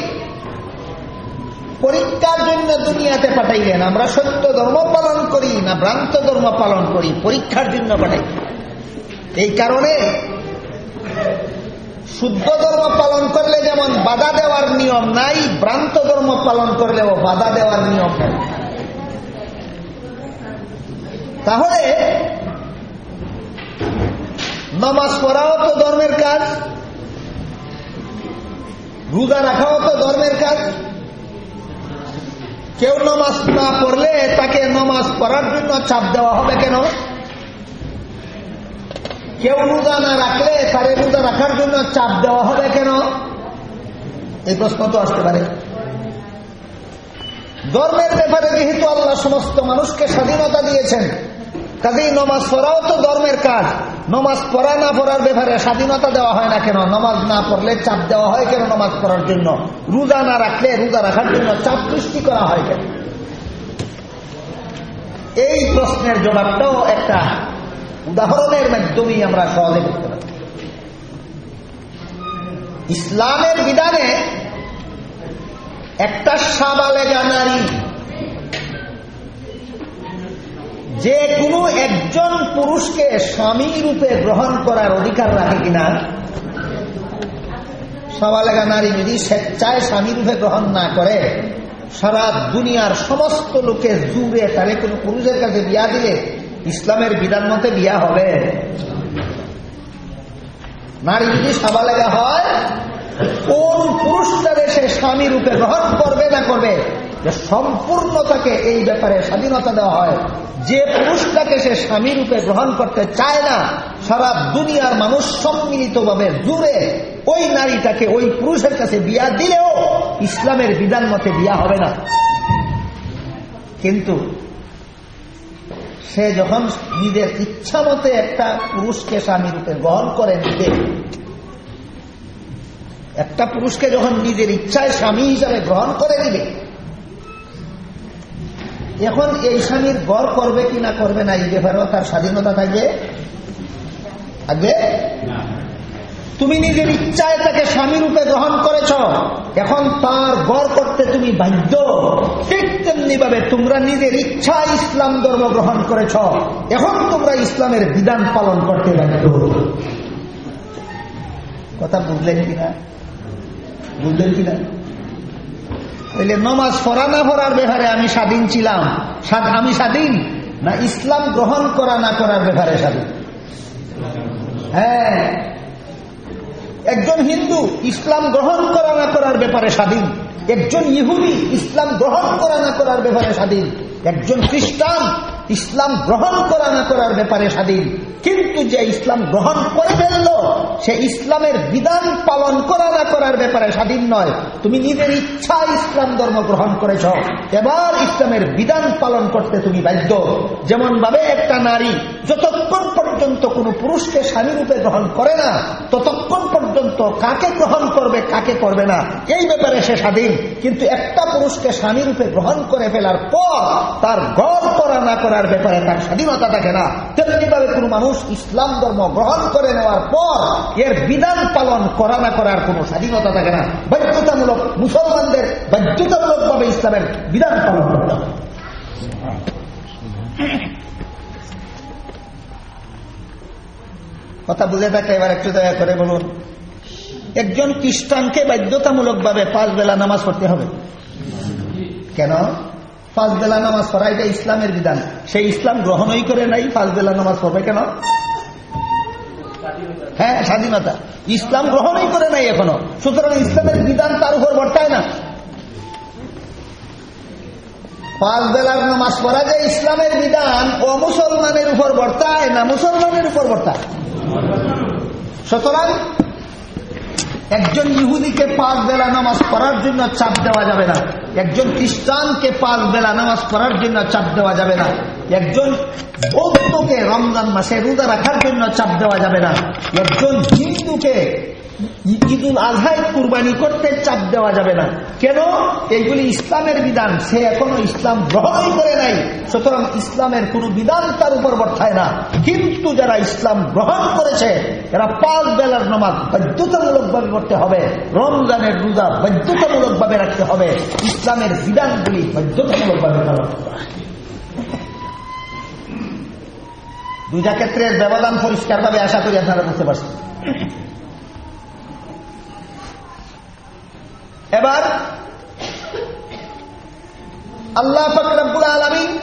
পরীক্ষার জন্য দুনিয়াতে পাঠাইলেন। আমরা সত্য ধর্ম পালন করি না ভ্রান্ত ধর্ম পালন করি, পরীক্ষার জন্য পাঠাই। এই কারণে শুদ্ধ ধর্ম পালন করলে যেমন বাধা দেওয়ার নিয়ম নাই, ভ্রান্ত ধর্ম পালন করলেও বাধা দেওয়ার নিয়ম নাই। তাহলে নামাজ পড়াও তো ধর্মের কাজ। রোজা রাখাও তো ধর্মের কাজ। কেউ নমাজ না পড়লে তাকে নামাজ পড়ার জন্য চাপ দেওয়া হবে কেন? কেউ রোজা না রাখলে তারে রোজা রাখার জন্য চাপ দেওয়া হবে কেন? এই প্রশ্ন তো আসতে পারে। ধর্মের ব্যাপারে যেহেতু আল্লাহ সমস্ত মানুষকে স্বাধীনতা দিয়েছেন কাজেই নমাজ পড়াও তো ধর্মের কাজ। নমাজ পড়া না পড়ার ব্যাপারে স্বাধীনতা দেওয়া হয় না কেন? নমাজ না পড়লে চাপ দেওয়া হয় কেন নমাজ পড়ার জন্য? রোজা না রাখলে রোজা রাখার জন্য চাপ সৃষ্টি করা হয় কেন? এই প্রশ্নের জবাবটাও একটা উদাহরণের মাধ্যমেই আমরা সহজে করতে পারি। ইসলামের বিধানে একটা সাবালেগা নারী যে কোনো একজন পুরুষকে স্বামী রূপে গ্রহণ করার অধিকার রাখে কিনা? সবালেগা নারী যদি স্বেচ্ছায় স্বামী রূপে গ্রহণ না করে, সারা দুনিয়ার সমস্ত লোকে জুড়ে তারে কোন পুরুষের কাছে বিয়া দিলে ইসলামের বিধান মতে বিয়া হবে? নারী যদি সাবালেগা হয়, কোন পুরুষটারে সে স্বামী রূপে গ্রহণ করবে না করবে? যে সম্পূর্ণ তাকে এই ব্যাপারে স্বাধীনতা দেওয়া হয়। যে পুরুষটাকে সে স্বামী রূপে গ্রহণ করতে চায় না, সারা দুনিয়ার মানুষ সম্মিলিত ভাবে জুড়ে ওই নারীটাকে ওই পুরুষের কাছে বিয়া দিলেও ইসলামের বিধান মতে বিয়া হবে না। কিন্তু সে যখন নিজের ইচ্ছা মতে একটা পুরুষকে স্বামী রূপে গ্রহণ করে নিজে একটা পুরুষকে যখন নিজের ইচ্ছায় স্বামী হিসাবে গ্রহণ করে নিবে এখন এই স্বামীর গড় করবে কি না করবে না এই ব্যাপারেও তার স্বাধীনতা থাকবে? থাকবে? তুমি নিজের ইচ্ছায় তাকে স্বামী রূপে গ্রহণ করেছ। এখন তার গড় করতে তুমি বাধ্য। ঠিক তেমনি ভাবে তোমরা নিজের ইচ্ছা ইসলাম ধর্ম গ্রহণ করেছ। এখন তোমরা ইসলামের বিধান পালন করতে বাধ্য। কথা বুঝলেন কিনা? বুঝলেন কিনা? তাইলে নমাজ পড়া না পড়ার ব্যাপারে আমি স্বাধীন ছিলাম। আমি স্বাধীন? না ইসলাম গ্রহণ করা না করার ব্যাপারে স্বাধীন? হ্যাঁ। একজন হিন্দু ইসলাম গ্রহণ করা না করার ব্যাপারে স্বাধীন। একজন ইহুদি ইসলাম গ্রহণ করা না করার ব্যাপারে স্বাধীন। একজন খ্রিস্টান ইসলাম গ্রহণ করা না করার ব্যাপারে স্বাধীন। কিন্তু যে ইসলাম গ্রহণ করে ফেলল, সে ইসলামের বিধান পালন করা না করার ব্যাপারে স্বাধীন নয়। তুমি নিজের ইচ্ছা ইসলাম ধর্ম গ্রহণ করেছ। এবার ইসলামের বিধান পালন করতে তুমি বাধ্য। যেমন ভাবে একটা নারী যতক্ষণ পর্যন্ত কোনো পুরুষকে স্বামী রূপে গ্রহণ করে না, ততক্ষণ পর্যন্ত কাকে গ্রহণ করবে, কাকে করবে না, এই ব্যাপারে সে স্বাধীন। কিন্তু একটা পুরুষকে স্বামী রূপে গ্রহণ করে ফেলার পর তার গড় করা না করার ব্যাপারে তার স্বাধীনতা থাকে না। তেমনি ভাবে কোনো মানুষ ইসলাম ধর্ম গ্রহণ করে নেওয়ার পর এর বিধান পালন করা না করার কোনো স্বাধীনতা থাকে না। বাধ্যতামূলক মুসলমানদের বাধ্যতামূলক ভাবে ইসলামের বিধান পালন করতে হবে। কথা বুঝে থাকে, এবার একটু দয়া করে বলুন। একজন খ্রিস্টানকে বাধ্যতামূলক ভাবে পাঁচ বেলা নামাজ পড়তে হবে। কেন? পাঁচ বেলা নামাজ পড়া, এটা ইসলামের বিধান। সেই ইসলাম গ্রহণই করে নাই পাঁচ বেলা নামাজ পড়বে কেন? হ্যাঁ স্বাধীনতা। ইসলাম গ্রহণই করে নাই এখনও। সুতরাং ইসলামের বিধান তার উপর বর্তায় না। পাঁচ বেলার নামাজ পড়া যে ইসলামের বিধান, ও মুসলমানের উপর বর্তায় না মুসলমানের উপর বর্তায়? সুতরাং একজন ইহুদিকে পাঁচ বেলা নামাজ পড়ার জন্য চাপ দেওয়া যাবে না। একজন খ্রিস্টানকে পাঁচ বেলা নামাজ পড়ার জন্য চাপ দেওয়া যাবে না। একজন বৌদ্ধকে রমজান মাসে রোজা রাখার জন্য চাপ দেওয়া যাবে না। একজন হিন্দুকে ঈদুল আজহায় কুরবানি করতে চাপ দেওয়া যাবে না। কেন? এইগুলি ইসলামের বিধান। সে এখনও ইসলাম গ্রহণই করে নাই। সুতরাং ইসলামের কোন বিধান তার উপর বর্তায় না। কিন্তু যারা ইসলাম গ্রহণ করেছে, এরা পাঁচ বেলার নামাজ বাধ্যতামূলক ভাবে করতে হবে। রমজানের রোজা বাধ্যতামূলক ভাবে রাখতে হবে। ইসলামের বিধানগুলি বাধ্যতামূলক ভাবে পালন করতে হবে। দুইটা ক্ষেত্রের ব্যবধান পরিষ্কার ভাবে আশা করি আপনারা বুঝতে পারছেন। এবার, আল্লাহ ফকরাবুল আলমী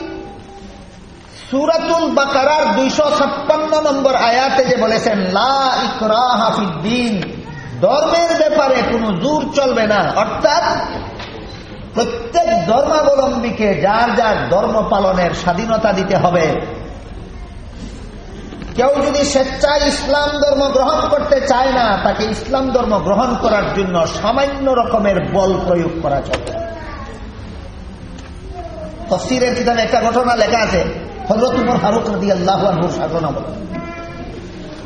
সুরাতুল বাকারার দুইশো ছাপ্পান্ন নম্বর আয়াতে যে বলেছেন, লা ইকরাহিদ্দিন ধর্মের ব্যাপারে কোনো জোর চলবে না। অর্থাৎ, প্রত্যেক ধর্মাবলম্বীকে যার যার ধর্ম পালনের স্বাধীনতা দিতে হবে। কেউ যদি স্বেচ্ছায় ইসলাম ধর্ম গ্রহণ করতে চায় না, তাকে ইসলাম ধর্ম গ্রহণ করার জন্য সামান্য রকমের বল প্রয়োগ করা চলবে তফসিরের কিতাবে একটা ঘটনা লেখা আছে হজরত উমর ফারুক নদী আল্লাহ ঘটনা বলে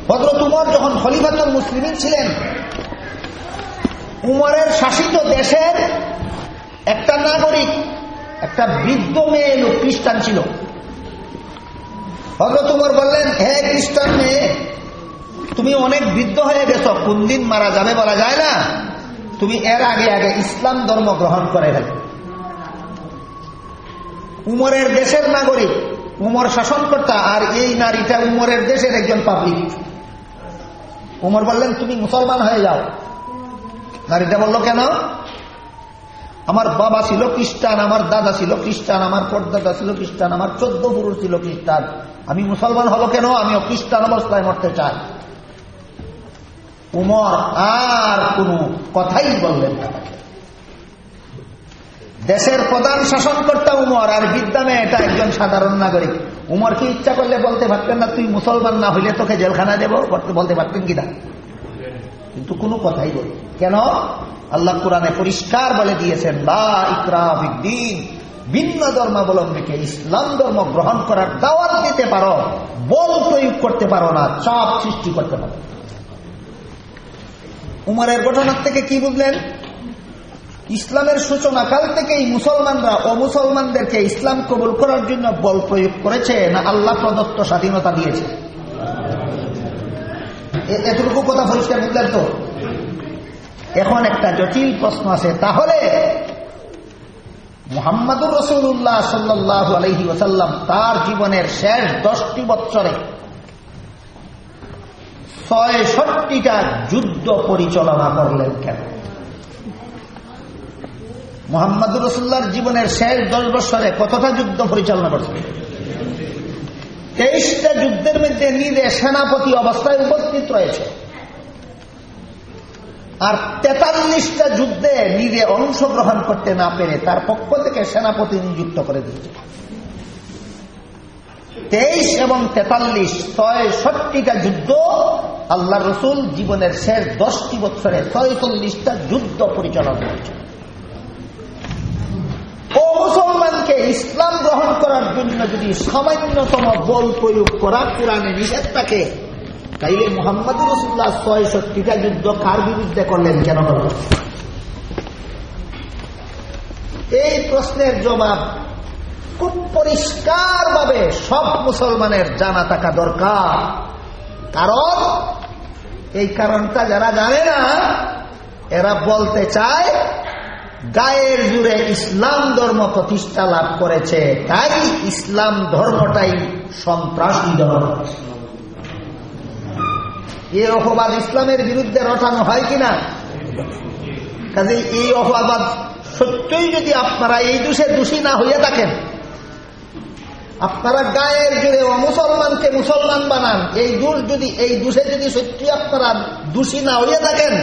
হজরত উমর যখন খলিফাতুল মুসলিম ছিলেন, উমরের শাসিত দেশের একটা নাগরিক, একটা বৃদ্ধ মেয়ে লোক খ্রিস্টান ছিল। হজরত উমর বললেন, হে খ্রিস্টান মেয়ে, তুমি অনেক বৃদ্ধ হয়ে গেছো, কোন দিন মারা যাবে বলা যায় না? তুমি এর আগে আগে ইসলাম ধর্ম গ্রহণ করে ফেলে। উমরের দেশের নাগরিক, উমর শাসনকর্তা, আর এই নারীটা উমরের দেশের একজন পাবলিক। উমর বললেন, তুমি মুসলমান হয়ে যাও। নারীটা বলল, কেন? আমার বাবা ছিল খ্রিস্টান, আমার দাদা ছিল খ্রিস্টান, আমার পরদাদা ছিল খ্রিস্টান, আমার চোদ্দ পুরুষ ছিল খ্রিস্টান। আমি মুসলমান হব কেন? আমিও খ্রিস্টান অবস্থায় মরতে চাই। উমর আর কোনো কথাই বললেন না। দেশের প্রধান শাসনকর্তা উমর আর বিদ্যামে এটা একজন সাধারণ নাগরিক। উমর কি ইচ্ছা করলে বলতে পারতেন না, তুই মুসলমান না হইলে তোকে জেলখানা দেবো। বলতে পারতেন কিনা কিন্তু কোনো কথাই বলি কেন? আল্লাহ কোরআনে পরিষ্কার বলে দিয়েছেন ভিন্ন ধর্মাবলম্বীকে ইসলাম ধর্ম গ্রহণ করার দাওয়াত দিতে পারো বল প্রয়োগ করতে পারো না, চাপ সৃষ্টি করতে পারো উমারের ঘটনার থেকে কি বুঝলেন? ইসলামের সূচনা কাল থেকেই মুসলমানরা অমুসলমানদেরকে ইসলাম কবুল করার জন্য বল প্রয়োগ করেছে না আল্লাহ প্রদত্ত স্বাধীনতা দিয়েছে এতটুকু কথা পরিষ্কার বুঝলেন তো? এখন একটা জটিল প্রশ্ন আছে। তাহলে মোহাম্মদুর রসুল্লাহ সাল্লাহ আলহি ওসাল্লাম তার জীবনের শেষ দশটি বৎসরে ছয়ষট্টিটা যুদ্ধ পরিচালনা করলেন কেন? মোহাম্মদুর রসুল্লাহর জীবনের শেষ দশ বছরে কতটা যুদ্ধ পরিচালনা করছেন? তেইশটা যুদ্ধের মধ্যে নিজে সেনাপতি অবস্থায় উপস্থিত রয়েছে। আর তেতাল্লিশটা যুদ্ধে নিজে অংশগ্রহণ করতে না পেরে তার পক্ষ থেকে সেনাপতি নিযুক্ত করে দিয়েছে। তেইশ এবং তেতাল্লিশ ছয়ষট্টিটা যুদ্ধ আল্লাহ রসুল জীবনের শেষ দশটি বছরে ছয়চল্লিশটা যুদ্ধ পরিচালনা করেছে মুসলমানকে ইসলাম গ্রহণ করার জন্য যদি সামান্যতম বল প্রয়োগ করা, কোরআনে নিষেধ থাকে, তাইলে মোহাম্মদ রসুল্লাহ ছয়ষট্টিটা যুদ্ধ কার বিরুদ্ধে করলেন কেন করলেন এই প্রশ্নের জবাব খুব পরিষ্কার ভাবে সব মুসলমানের জানা থাকা দরকার। কারণ এই কারণটা যারা জানে না, এরা বলতে চায় গায়ের জুড়ে ইসলাম ধর্ম প্রতিষ্ঠা লাভ করেছে, তাই ইসলাম ধর্মটাই সন্ত্রাসী ধর্ম এই অপবাদ ইসলামের বিরুদ্ধে রটানো হয় কিনা কাজে এই অপবাদ সত্যই যদি আপনারা এই দোষে দোষী না হইয়া থাকেন, আপনারা গায়ের জুড়ে মুসলমানকে মুসলমান বানান, এই দোষ যদি, এই দোষে যদি সত্যি আপনারা দোষী না হইয়া থাকেন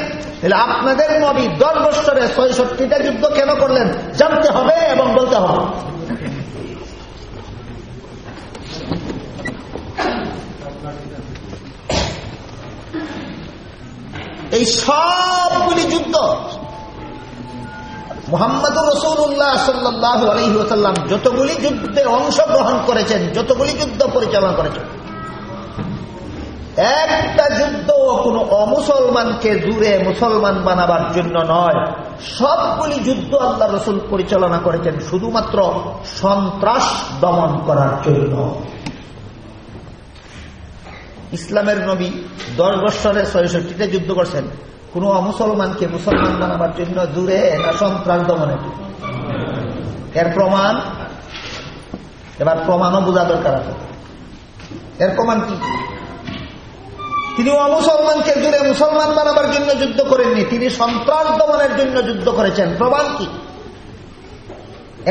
তাহলে আপনাদের নবী দশ বৎসরে ছয়ষট্টিটা যুদ্ধ কেন করলেন? জানতে হবে এবং বলতে হবে। এই সবগুলি যুদ্ধ মোহাম্মদ রসুল্লাহ সাল্লাহ আলহিহাল্লাম যতগুলি যুদ্ধে অংশগ্রহণ করেছেন, যতগুলি যুদ্ধ পরিচালনা করেছেন একটা যুদ্ধ কোন অমুসলমানকে দূরে মুসলমান বানাবার জন্য নয়। সবগুলি যুদ্ধ আল্লাহ রসুল পরিচালনা করেছেন শুধুমাত্র সন্ত্রাস দমন করার জন্য। ইসলামের নবী দশ বৎসরে ছয়ষট্টিটা যুদ্ধ করছেন। কোন অমুসলমানকে মুসলমান বানাবার জন্য দূরে না সন্ত্রাস দমনের এর প্রমাণ, এবার প্রমাণও বোঝা দরকার আছে। এর প্রমাণ কি? তিনি অমুসলমানকে দূরে মুসলমান বানাবার জন্য যুদ্ধ করেননি। তিনি সন্ত্রাস দমনের জন্য যুদ্ধ করেছেন। প্রমাণ কি?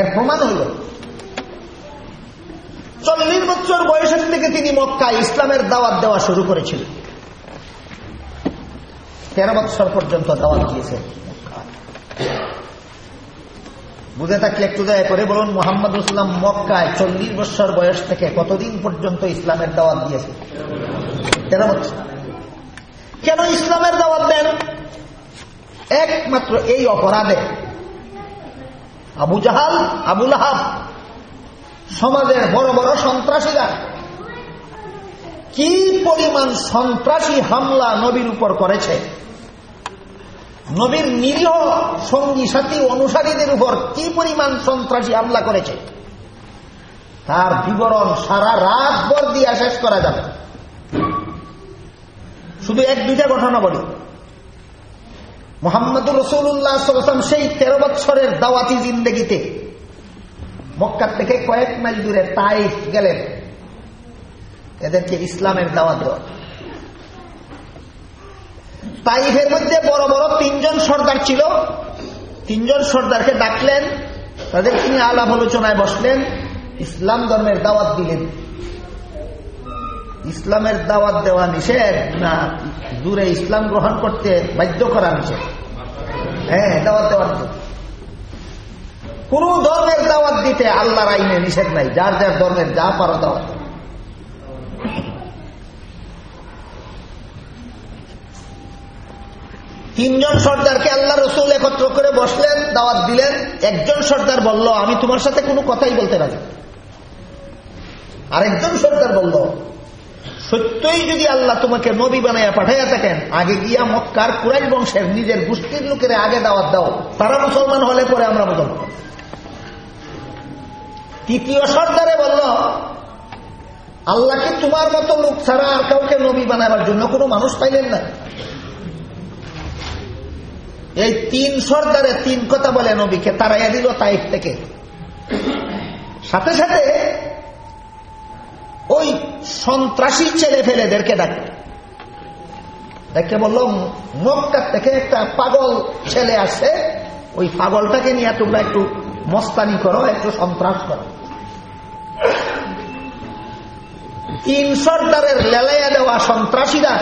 এর প্রমাণ হইল চল্লিশ বছর বয়সের থেকে তিনি মক্কা ইসলামের দাওয়াত দেওয়া শুরু করেছিলেন। তেরো বছর পর্যন্ত দাওয়াত দিয়েছেন বুঝে থাকলে একটু দয়া করে বলুন, মোহাম্মদ ইসলাম মক্কায় চল্লিশ বছর বয়স থেকে কতদিন পর্যন্ত ইসলামের দাওয়াত দিয়েছে তেরো বছর কেন ইসলামের দাওয়াত দেন? একমাত্র এই অপরাধে আবু জাহাল আবুল আহাব সমাজের বড় বড় সন্ত্রাসীরা কি পরিমাণ সন্ত্রাসী হামলা নবীর উপর করেছে? নবীর নিরীহ সঙ্গী, সাথী, অনুসারীদের উপর কি পরিমাণ সন্ত্রাসী হামলা করেছে? তার বিবরণ সারা রাত ভর দিয়ে শেষ করা যাবে। শুধু এক, দুইটা ঘটনা বলি। মোহাম্মদ রসুল্লাহ সেই তেরো বৎসরের দাওয়াতি জিন্দগিতে মক্কার থেকে কয়েক মাইল দূরে তাইফ গেলেন। এদেরকে ইসলামের দাওয়াত দেওয়া। তাইফের মধ্যে বড় বড় তিনজন সর্দার ছিল। তিনজন সর্দারকে ডাকলেন তাদের তিনি আলাপ আলোচনায় বসলেন, ইসলাম ধর্মের দাওয়াত দিলেন। ইসলামের দাওয়াত দেওয়া নিষেধ না দূরে ইসলাম গ্রহণ করতে বাধ্য করা নিষেধ? হ্যাঁ দাওয়াত দেওয়ার কোন ধর্মের দাওয়াত দিতে আল্লাহর আইনে নিষেধ নাই, যার যার ধর্মের যা পারো দাওয়াত তিনজন সর্দারকে আল্লাহ রসুল একত্র করে বসলেন, দাওয়াত দিলেন। একজন সর্দার বলল, আমি তোমার সাথে কোনো কথাই বলতে পারি আরেকজন সর্দার বলল সত্যই যদি আল্লাহ তোমাকে নবী বানাইয়া পাঠাইয়া থাকেন, আগে গিয়া মক্কার কুরাই বংশের নিজের গোষ্ঠীর লোকের আগে দাওয়াত দাও। তারা মুসলমান হলে পরে আমরা মুসলমান। তৃতীয় সর্দারে বলল আল্লাহ কি তোমার মতো লোক ছাড়া আর কাউকে নবী বানাবার জন্য কোনো মানুষ পাইলেন না। এই তিন সর্দারে তিন কথা বলে নবীকে তারাইয়া দিল তাইফ থেকে। সাথে সাথে ওই সন্ত্রাসী ছেলে ফেলেদেরকে ডাকে। দেখে বলল, মক্কার থেকে একটা পাগল ছেলে আসছে, ওই পাগলটাকে নিয়ে তোমরা একটু মস্তানি করো, একটু সন্ত্রাস করো। তিন সর্দারের লেলাইয়া দেওয়া সন্ত্রাসীরা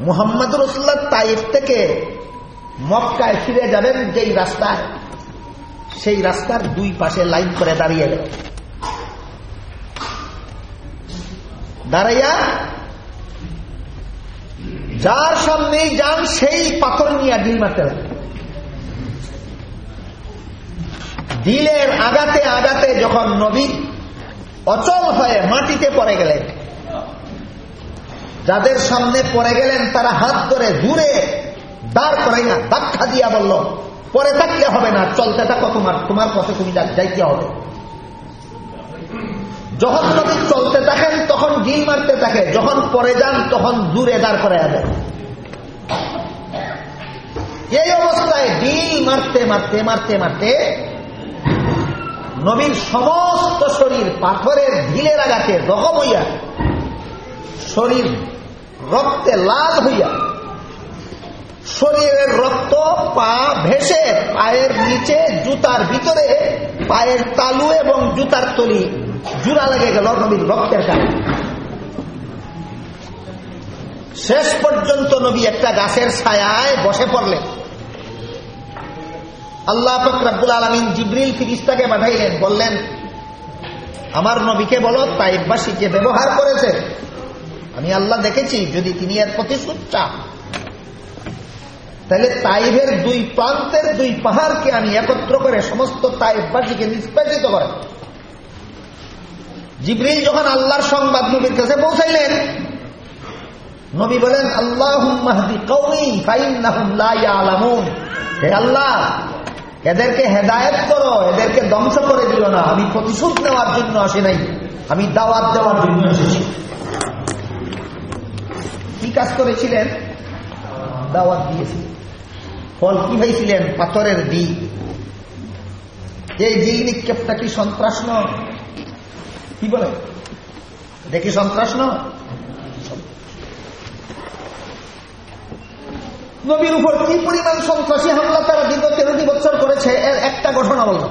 মোহাম্মদ রসুল্লাহ তাইফ থেকে মক্কায় ফিরে যাবেন যেই রাস্তায়, সেই রাস্তার দুই পাশে লাইন করে দাঁড়িয়ে গেল। দাঁড়াইয়া যার সামনেই যান, সেই পাথর নিয়ে ডিল মারতে লাগে দিলের আগাতে আঘাতে যখন নবী অচল হয়ে মাটিতে পড়ে গেলেন, যাদের সামনে পড়ে গেলেন, তারা হাত ধরে দূরে দাঁড় করাই না, ধাক্কা দিয়া বলল, পরে থাকতে হবে না, চলতে থাকো তোমার তোমার পথে তুমি যাইতে হবে। যখন নবী চলতে থাকেন, তখন গিল মারতে থাকে। যখন পরে যান, তখন দূরে দাঁড় করে দেন এই অবস্থায় ডিল মারতে মারতে মারতে মারতে নবীর সমস্ত শরীর পাথরের ঢিলের আঘাতে রকম হইয়া, শরীর রক্তে লাল হইয়া শরীরের রক্ত, পা ভেসে পায়ের নিচে জুতার ভিতরে, পায়ের তালু এবং জুতার তলি। জুড়া লেগে গেল নবীর রক্তের কারণে শেষ পর্যন্ত নবী একটা গাছের ছায়ায় বসে পড়লেন। আল্লাহ ফকরাবুল আলমিন জিবরিল ফিরিস্তাকে পাঠাইলেন, বললেন, আমার নবীকে বলো তাইবাসী যে ব্যবহার করেছে আমি আল্লাহ দেখেছি, যদি তিনি এর প্রতিশোধ চান। তাহলে তাইবের দুই প্রান্তের দুই পাহাড়কে আমি একত্র করে সমস্ত তাইবাসীকে নিষ্পেষিত করে। জিবরিল যখন আল্লাহর সংবাদ নবীর কাছে পৌঁছাইলেন, নবী বলেন আল্লাহ আল্লাহ, এদেরকে হেদায়ত করো, এদেরকে ধ্বংস করে দিও না। আমি প্রতিশোধ নেওয়ার জন্য আসি নাই, আমি দাওয়াত দেওয়ার জন্য এসেছি। কি কাজ করেছিলেন? দাওয়াত দিয়েছিলেন ফল কি হয়েছিলেন? পাথরের দিক। এই দিল নিক্ষেপটা কি সন্ত্রাস কি বলে? দেখি সন্ত্রাস নবীর উপর কি পরিমাণ সন্ত্রাসী হামলা তারা দীর্ঘ তেরোটি বছর করেছে? এর একটা ঘটনা বলল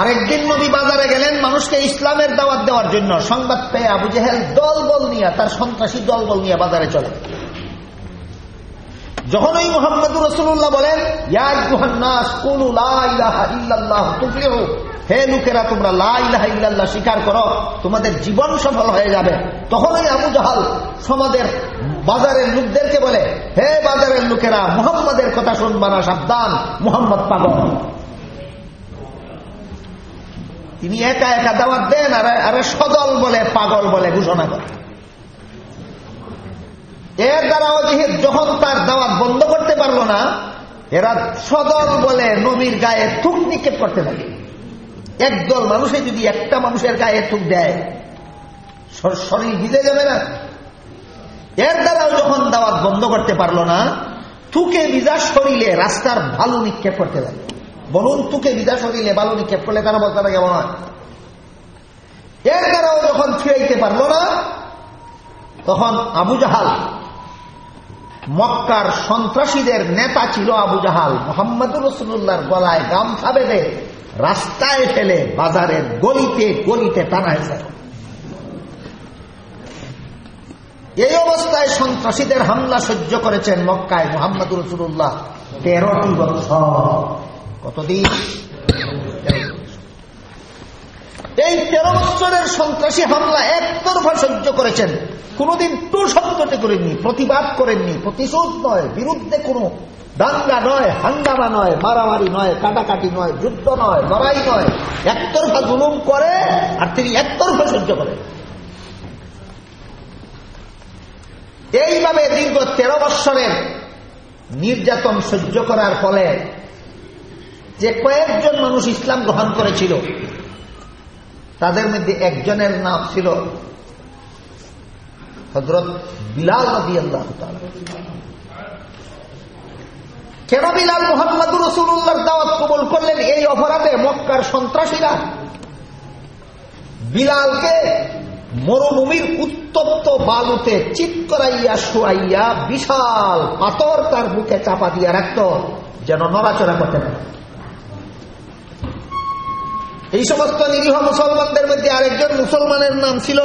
আরেকদিন নবী বাজারে গেলেন, মানুষকে ইসলামের দাওয়াত দেওয়ার জন্য। সংবাদ পেয়ে আবু জেহেল দল বল নিয়ে, তার সন্ত্রাসী দল বল নিয়ে বাজারে চলে। যখন ওই মোহাম্মদুর রসুল্লাহ বলেন হে লোকেরা, তোমরা ইল্লাল্লাহ স্বীকার করো, তোমাদের জীবন সফল হয়ে যাবে। তখন ওই আবু জাহাল সমাজের বাজারের লোকদেরকে বলে, হে বাজারের লোকেরা, মোহাম্মদের কথা শুনবা না, সাবধান, মোহাম্মদ পাগল। তিনি একা একা দাওয়াত দেন, আর আরে সদল বলে, পাগল বলে ঘোষণা করে। এর দ্বারা অজিহিদ যখন তার দাওয়াত বন্ধ করতে পারল না, এরা সদল বলে নবীর গায়ে থুক নিক্ষেপ করতে থাকে। একদল মানুষে যদি একটা মানুষের গায়ে থুক দেয় শরীর ভিজে যাবে না। এর দ্বারাও যখন দাওয়াত বন্ধ করতে পারল না, থুকে ভিজা শরীরে রাস্তার ভালো নিক্ষেপ করতে লাগে বলুন, তুকে ভিজা শরীরে ভালো নিক্ষেপ করলে তার অবস্থাটা কেমন হয়? এর দ্বারাও যখন ছুঁয়াইতে পারল না, তখন আবু জাহাল, মক্কার সন্ত্রাসীদের নেতা ছিল আবু জাহাল মোহাম্মদ রসুল্লাহর গলায় গামছা বেঁধে রাস্তায় ফেলে বাজারের গলিতে গলিতে টানা হয়েছে। এই অবস্থায় সন্ত্রাসীদের হামলা সহ্য করেছেন মক্কায় মোহাম্মদ রসুল্লাহ তেরোটি বছর। কতদিন? এই তেরো বছরের সন্ত্রাসী হামলা একতরফা সহ্য করেছেন। কোনদিন টু শব্দটি করেননি, প্রতিবাদ করেননি, প্রতিশোধ নয়, বিরুদ্ধে কোনো দাঙ্গা নয়, হাঙ্গামা নয়, মারামারি নয়, কাটাকাটি নয়, যুদ্ধ নয়, লড়াই নয়। একতরফা জুলুম করে আর তিনি একতরফা সহ্য করেন। এইভাবে দীর্ঘ তেরো বৎসরের নির্যাতন সহ্য করার ফলে যে কয়েকজন মানুষ ইসলাম গ্রহণ করেছিল, তাদের মধ্যে একজনের নাম ছিল হজরত বিলাল নদী আল্লাহ কেন বিলাল মোহাম্মদ রসুল্লাহর দাওয়াত কবল করলেন এই অপরাধে মক্কার সন্ত্রাসীরা? বিলালকে মরুভূমির উত্তপ্ত বালুতে চিত করাইয়া শুয়াইয়া বিশাল পাথর তার বুকে চাপা দিয়া রাখত, যেন নড়াচড়া করতে পারে। এই সমস্ত নিরীহ মুসলমানদের মধ্যে আরেকজন মুসলমানের নাম ছিল?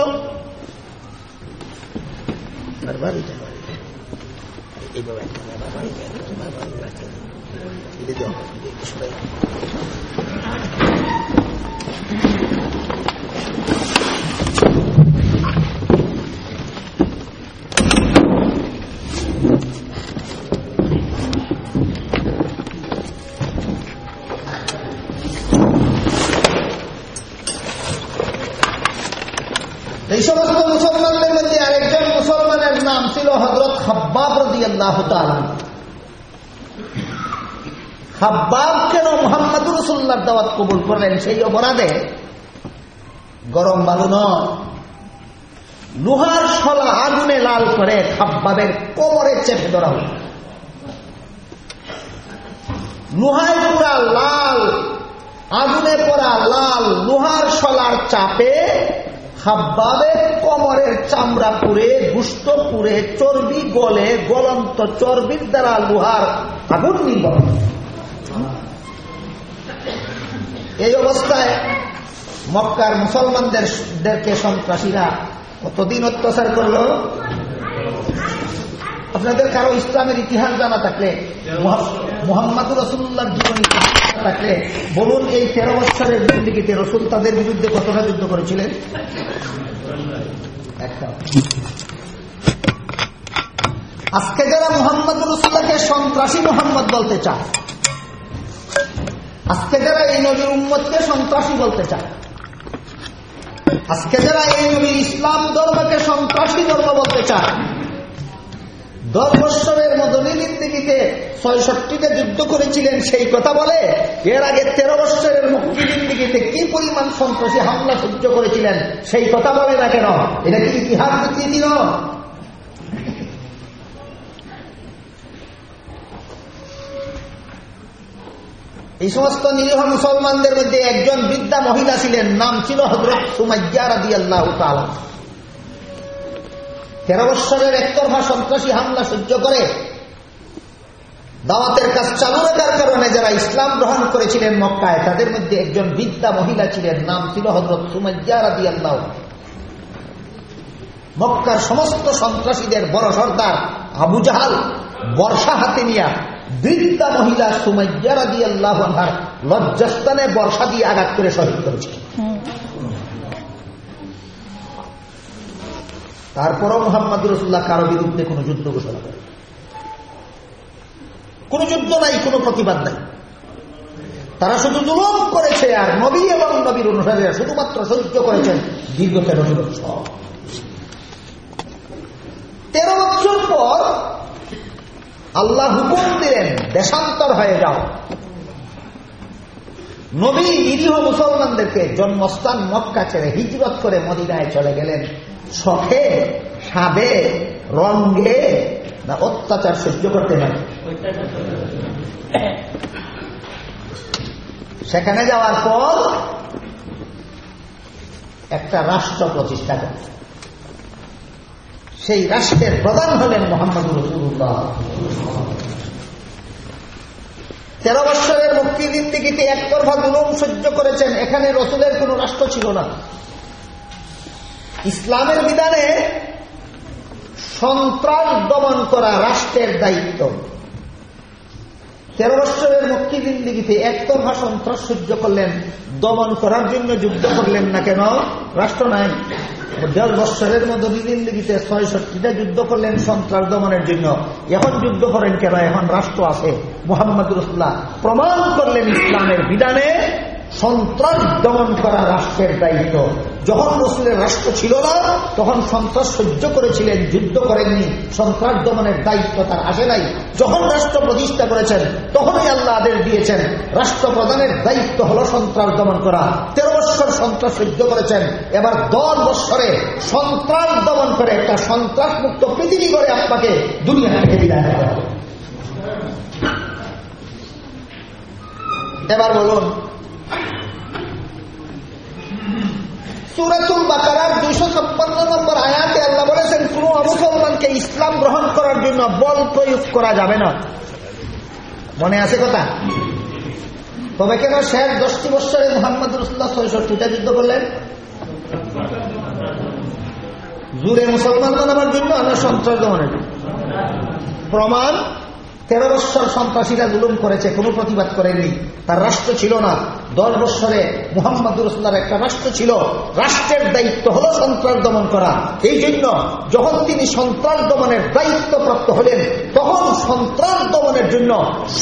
সমস্ত মুসলমানদের মধ্যে আরেকজন মুসলমানের নাম ছিল হজরত হাব্বাব রদি আল্লাহ হাব্বাব কেন মোহাম্মদ রসুল্লার দাওয়াত কবুল করলেন সেই অপরাধে গরম বালু নয়। লোহার সলা আগুনে লাল করে খাব্বাবের কোমরে চেপে ধরা হল। লোহায় পুরা লাল, আগুনে পড়া লাল লোহার সলার চাপে হাব্বাবের কোমরের চামড়া পুড়ে, গুষ্ট পুড়ে, চর্বি গলে, গলন্ত চর্বির দ্বারা লোহার আগুন নির্ভর এই অবস্থায় মক্কার মুসলমানদেরকে সন্ত্রাসীরা কতদিন অত্যাচার করল? আপনাদের কারও ইসলামের ইতিহাস জানা থাকলে মোহাম্মদুর রসুল্লাহ জীবন থাকলে বলুন, এই তেরো বছরের জিন্দিগিতে রসুল তাদের বিরুদ্ধে কতটা যুদ্ধ করেছিলেন? আজকে যারা মোহাম্মদ রসুল্লাহকে সন্ত্রাসী মোহাম্মদ বলতে চায়, আজকে যারা এই নবীর উম্মতকে সন্ত্রাসী বলতে চায়, আজকে যারা এই নবীর ইসলাম ধর্মকে সন্ত্রাসী ধর্ম বলতে চায় দশ বৎসরের মদনী ছয়ষট্টিতে যুদ্ধ করেছিলেন, সেই কথা বলে, এর আগে তেরো বৎসরের কি পরিমাণ সন্ত্রাসী হামলা সহ্য করেছিলেন, সেই কথা বলে না কেন? এটা কি ইতিহাস এই সমস্ত নিরীহ মুসলমানদের মধ্যে একজন বৃদ্ধা মহিলা ছিলেন, নাম ছিল হজরত সুমাইয়া রাদি আল্লাহ তেরো বৎসরের একতরফা সন্ত্রাসী হামলা সহ্য করে দাওয়াতের কাজ চালু রাখার কারণে যারা ইসলাম গ্রহণ করেছিলেন মক্কায়, তাদের মধ্যে একজন বৃদ্ধা মহিলা ছিলেন, নাম ছিল হজরত সুমাইয়া আল্লাহ মক্কার সমস্ত সন্ত্রাসীদের বড় সর্দার আবু জাহাল, বর্ষা হাতে নিয়া বৃদ্ধা মহিলা সুমাইয়া দিয়ে আল্লাহ লজ্জাস্তানে বর্ষা দিয়ে আঘাত করে শহীদ করেছে তারপরও মোহাম্মদ রসুল্লাহ কারও বিরুদ্ধে কোন যুদ্ধ ঘোষণা করে কোন যুদ্ধ নাই, কোন প্রতিবাদ নাই। তারা শুধু জুলুম করেছে আর নবী এবং নবীর অনুসারীরা শুধুমাত্র সহ্য করেছেন দীর্ঘ তেরো বছর তেরো বছর পর আল্লাহ হুকুম দিলেন, দেশান্তর হয়ে যাও। নবী নিরীহ মুসলমানদেরকে জন্মস্থান মক্কা ছেড়ে হিজরত করে মদিনায় চলে গেলেন। শখে সাদে রঙ্গে না অত্যাচার সহ্য করতে পারে সেখানে যাওয়ার পর একটা রাষ্ট্র প্রতিষ্ঠা করে। সেই রাষ্ট্রের প্রধান হলেন মোহাম্মদ রসুল্লাহ তেরো বৎসরের মুক্তি জিন্দিগিতে একতরফা দুলুম সহ্য করেছেন। এখানে রসুলের কোন রাষ্ট্র ছিল না। ইসলামের বিধানে সন্ত্রাস দমন করা রাষ্ট্রের দায়িত্ব। তেরো বৎসরের মুক্তি জিন্দিগিতে একতরফা সন্ত্রাস সহ্য করলেন, দমন করার জন্য যুদ্ধ করলেন না কেন? রাষ্ট্র নাই। দেড় বৎসরের মতো জিন্দিগিতে ছয়ষট্টিটা যুদ্ধ করলেন সন্ত্রাস দমনের জন্য। এখন যুদ্ধ করেন কেন? এখন রাষ্ট্র আছে। মোহাম্মদ রসুল্লাহ প্রমাণ করলেন ইসলামের বিধানে সন্ত্রাস দমন করা রাষ্ট্রের দায়িত্ব। যখন রসুলের রাষ্ট্র ছিল না, তখন সন্ত্রাস সহ্য করেছিলেন, যুদ্ধ করেননি। সন্ত্রাস দমনের দায়িত্ব তার আসে নাই। যখন রাষ্ট্র প্রতিষ্ঠা করেছেন, তখনই আল্লাহ আদেশ দিয়েছেন, রাষ্ট্র প্রধানের দায়িত্ব হল সন্ত্রাস দমন করা। তেরো বৎসর সন্ত্রাস সহ্য করেছেন, এবার দশ বৎসরে সন্ত্রাস দমন করে একটা সন্ত্রাস মুক্ত পৃথিবী করে আপনাকে দুনিয়া থেকে বিদায় করা এবার বলুন সুরাতুল বাকারার দুইশো ছাপ্পান্ন নম্বর আয়াতে আল্লাহ বলেছেন, কোন অমুসলমানকে ইসলাম গ্রহণ করার জন্য বল প্রয়োগ করা যাবে না। মনে আছে কথা? তবে কেন শেষ দশটি বৎসরে মোহাম্মদ রসুল্লাহ ছয়ষট্টিটা যুদ্ধ করলেন? জুড়ে মুসলমান বানাবার জন্য, আমরা সন্ত্রাস দমনের প্রমাণ তেরো বৎসর সন্ত্রাসীরা জুলুম করেছে, কোনো প্রতিবাদ করেনি তার রাষ্ট্র ছিল না। দশ বৎসরে মোহাম্মদ রসুল্লার একটা রাষ্ট্র ছিল। রাষ্ট্রের দায়িত্ব হল সন্ত্রাস দমন করা। এই জন্য যখন তিনি সন্ত্রাস দমনের দায়িত্বপ্রাপ্ত হলেন, তখন সন্ত্রাস দমনের জন্য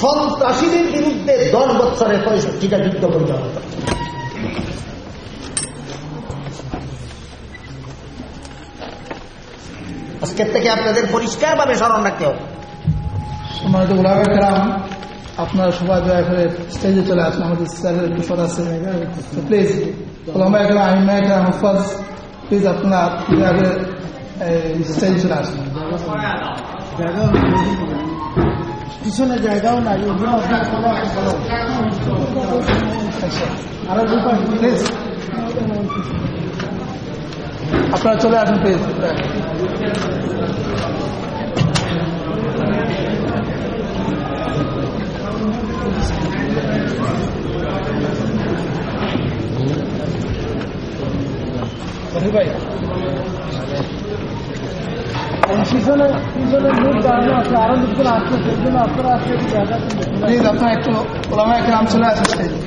সন্ত্রাসীদের বিরুদ্ধে দশ বৎসরে পঁয়ষট্টিটা যুদ্ধ পরিচালনা আজকের থেকে আপনাদের পরিষ্কারভাবে স্মরণ রাখতে হবে। সম্মানিত গোলাপের কেরাম, আপনারা সবাই দয়া করে স্টেজে চলে আসুন। আমাদের স্যারের একটু আছে। প্লিজ গোলামা একরাম আহিমা একরাম হফাজ প্লিজ আপনারা দয়া করে স্টেজে চলে আসুন। পিছনে জায়গাও নাই আপনারা চলে আসুন প্লিজ জায়গা প্লিজ আপনারা একটু ওলামা একরাম চলে আসুন স্টেজে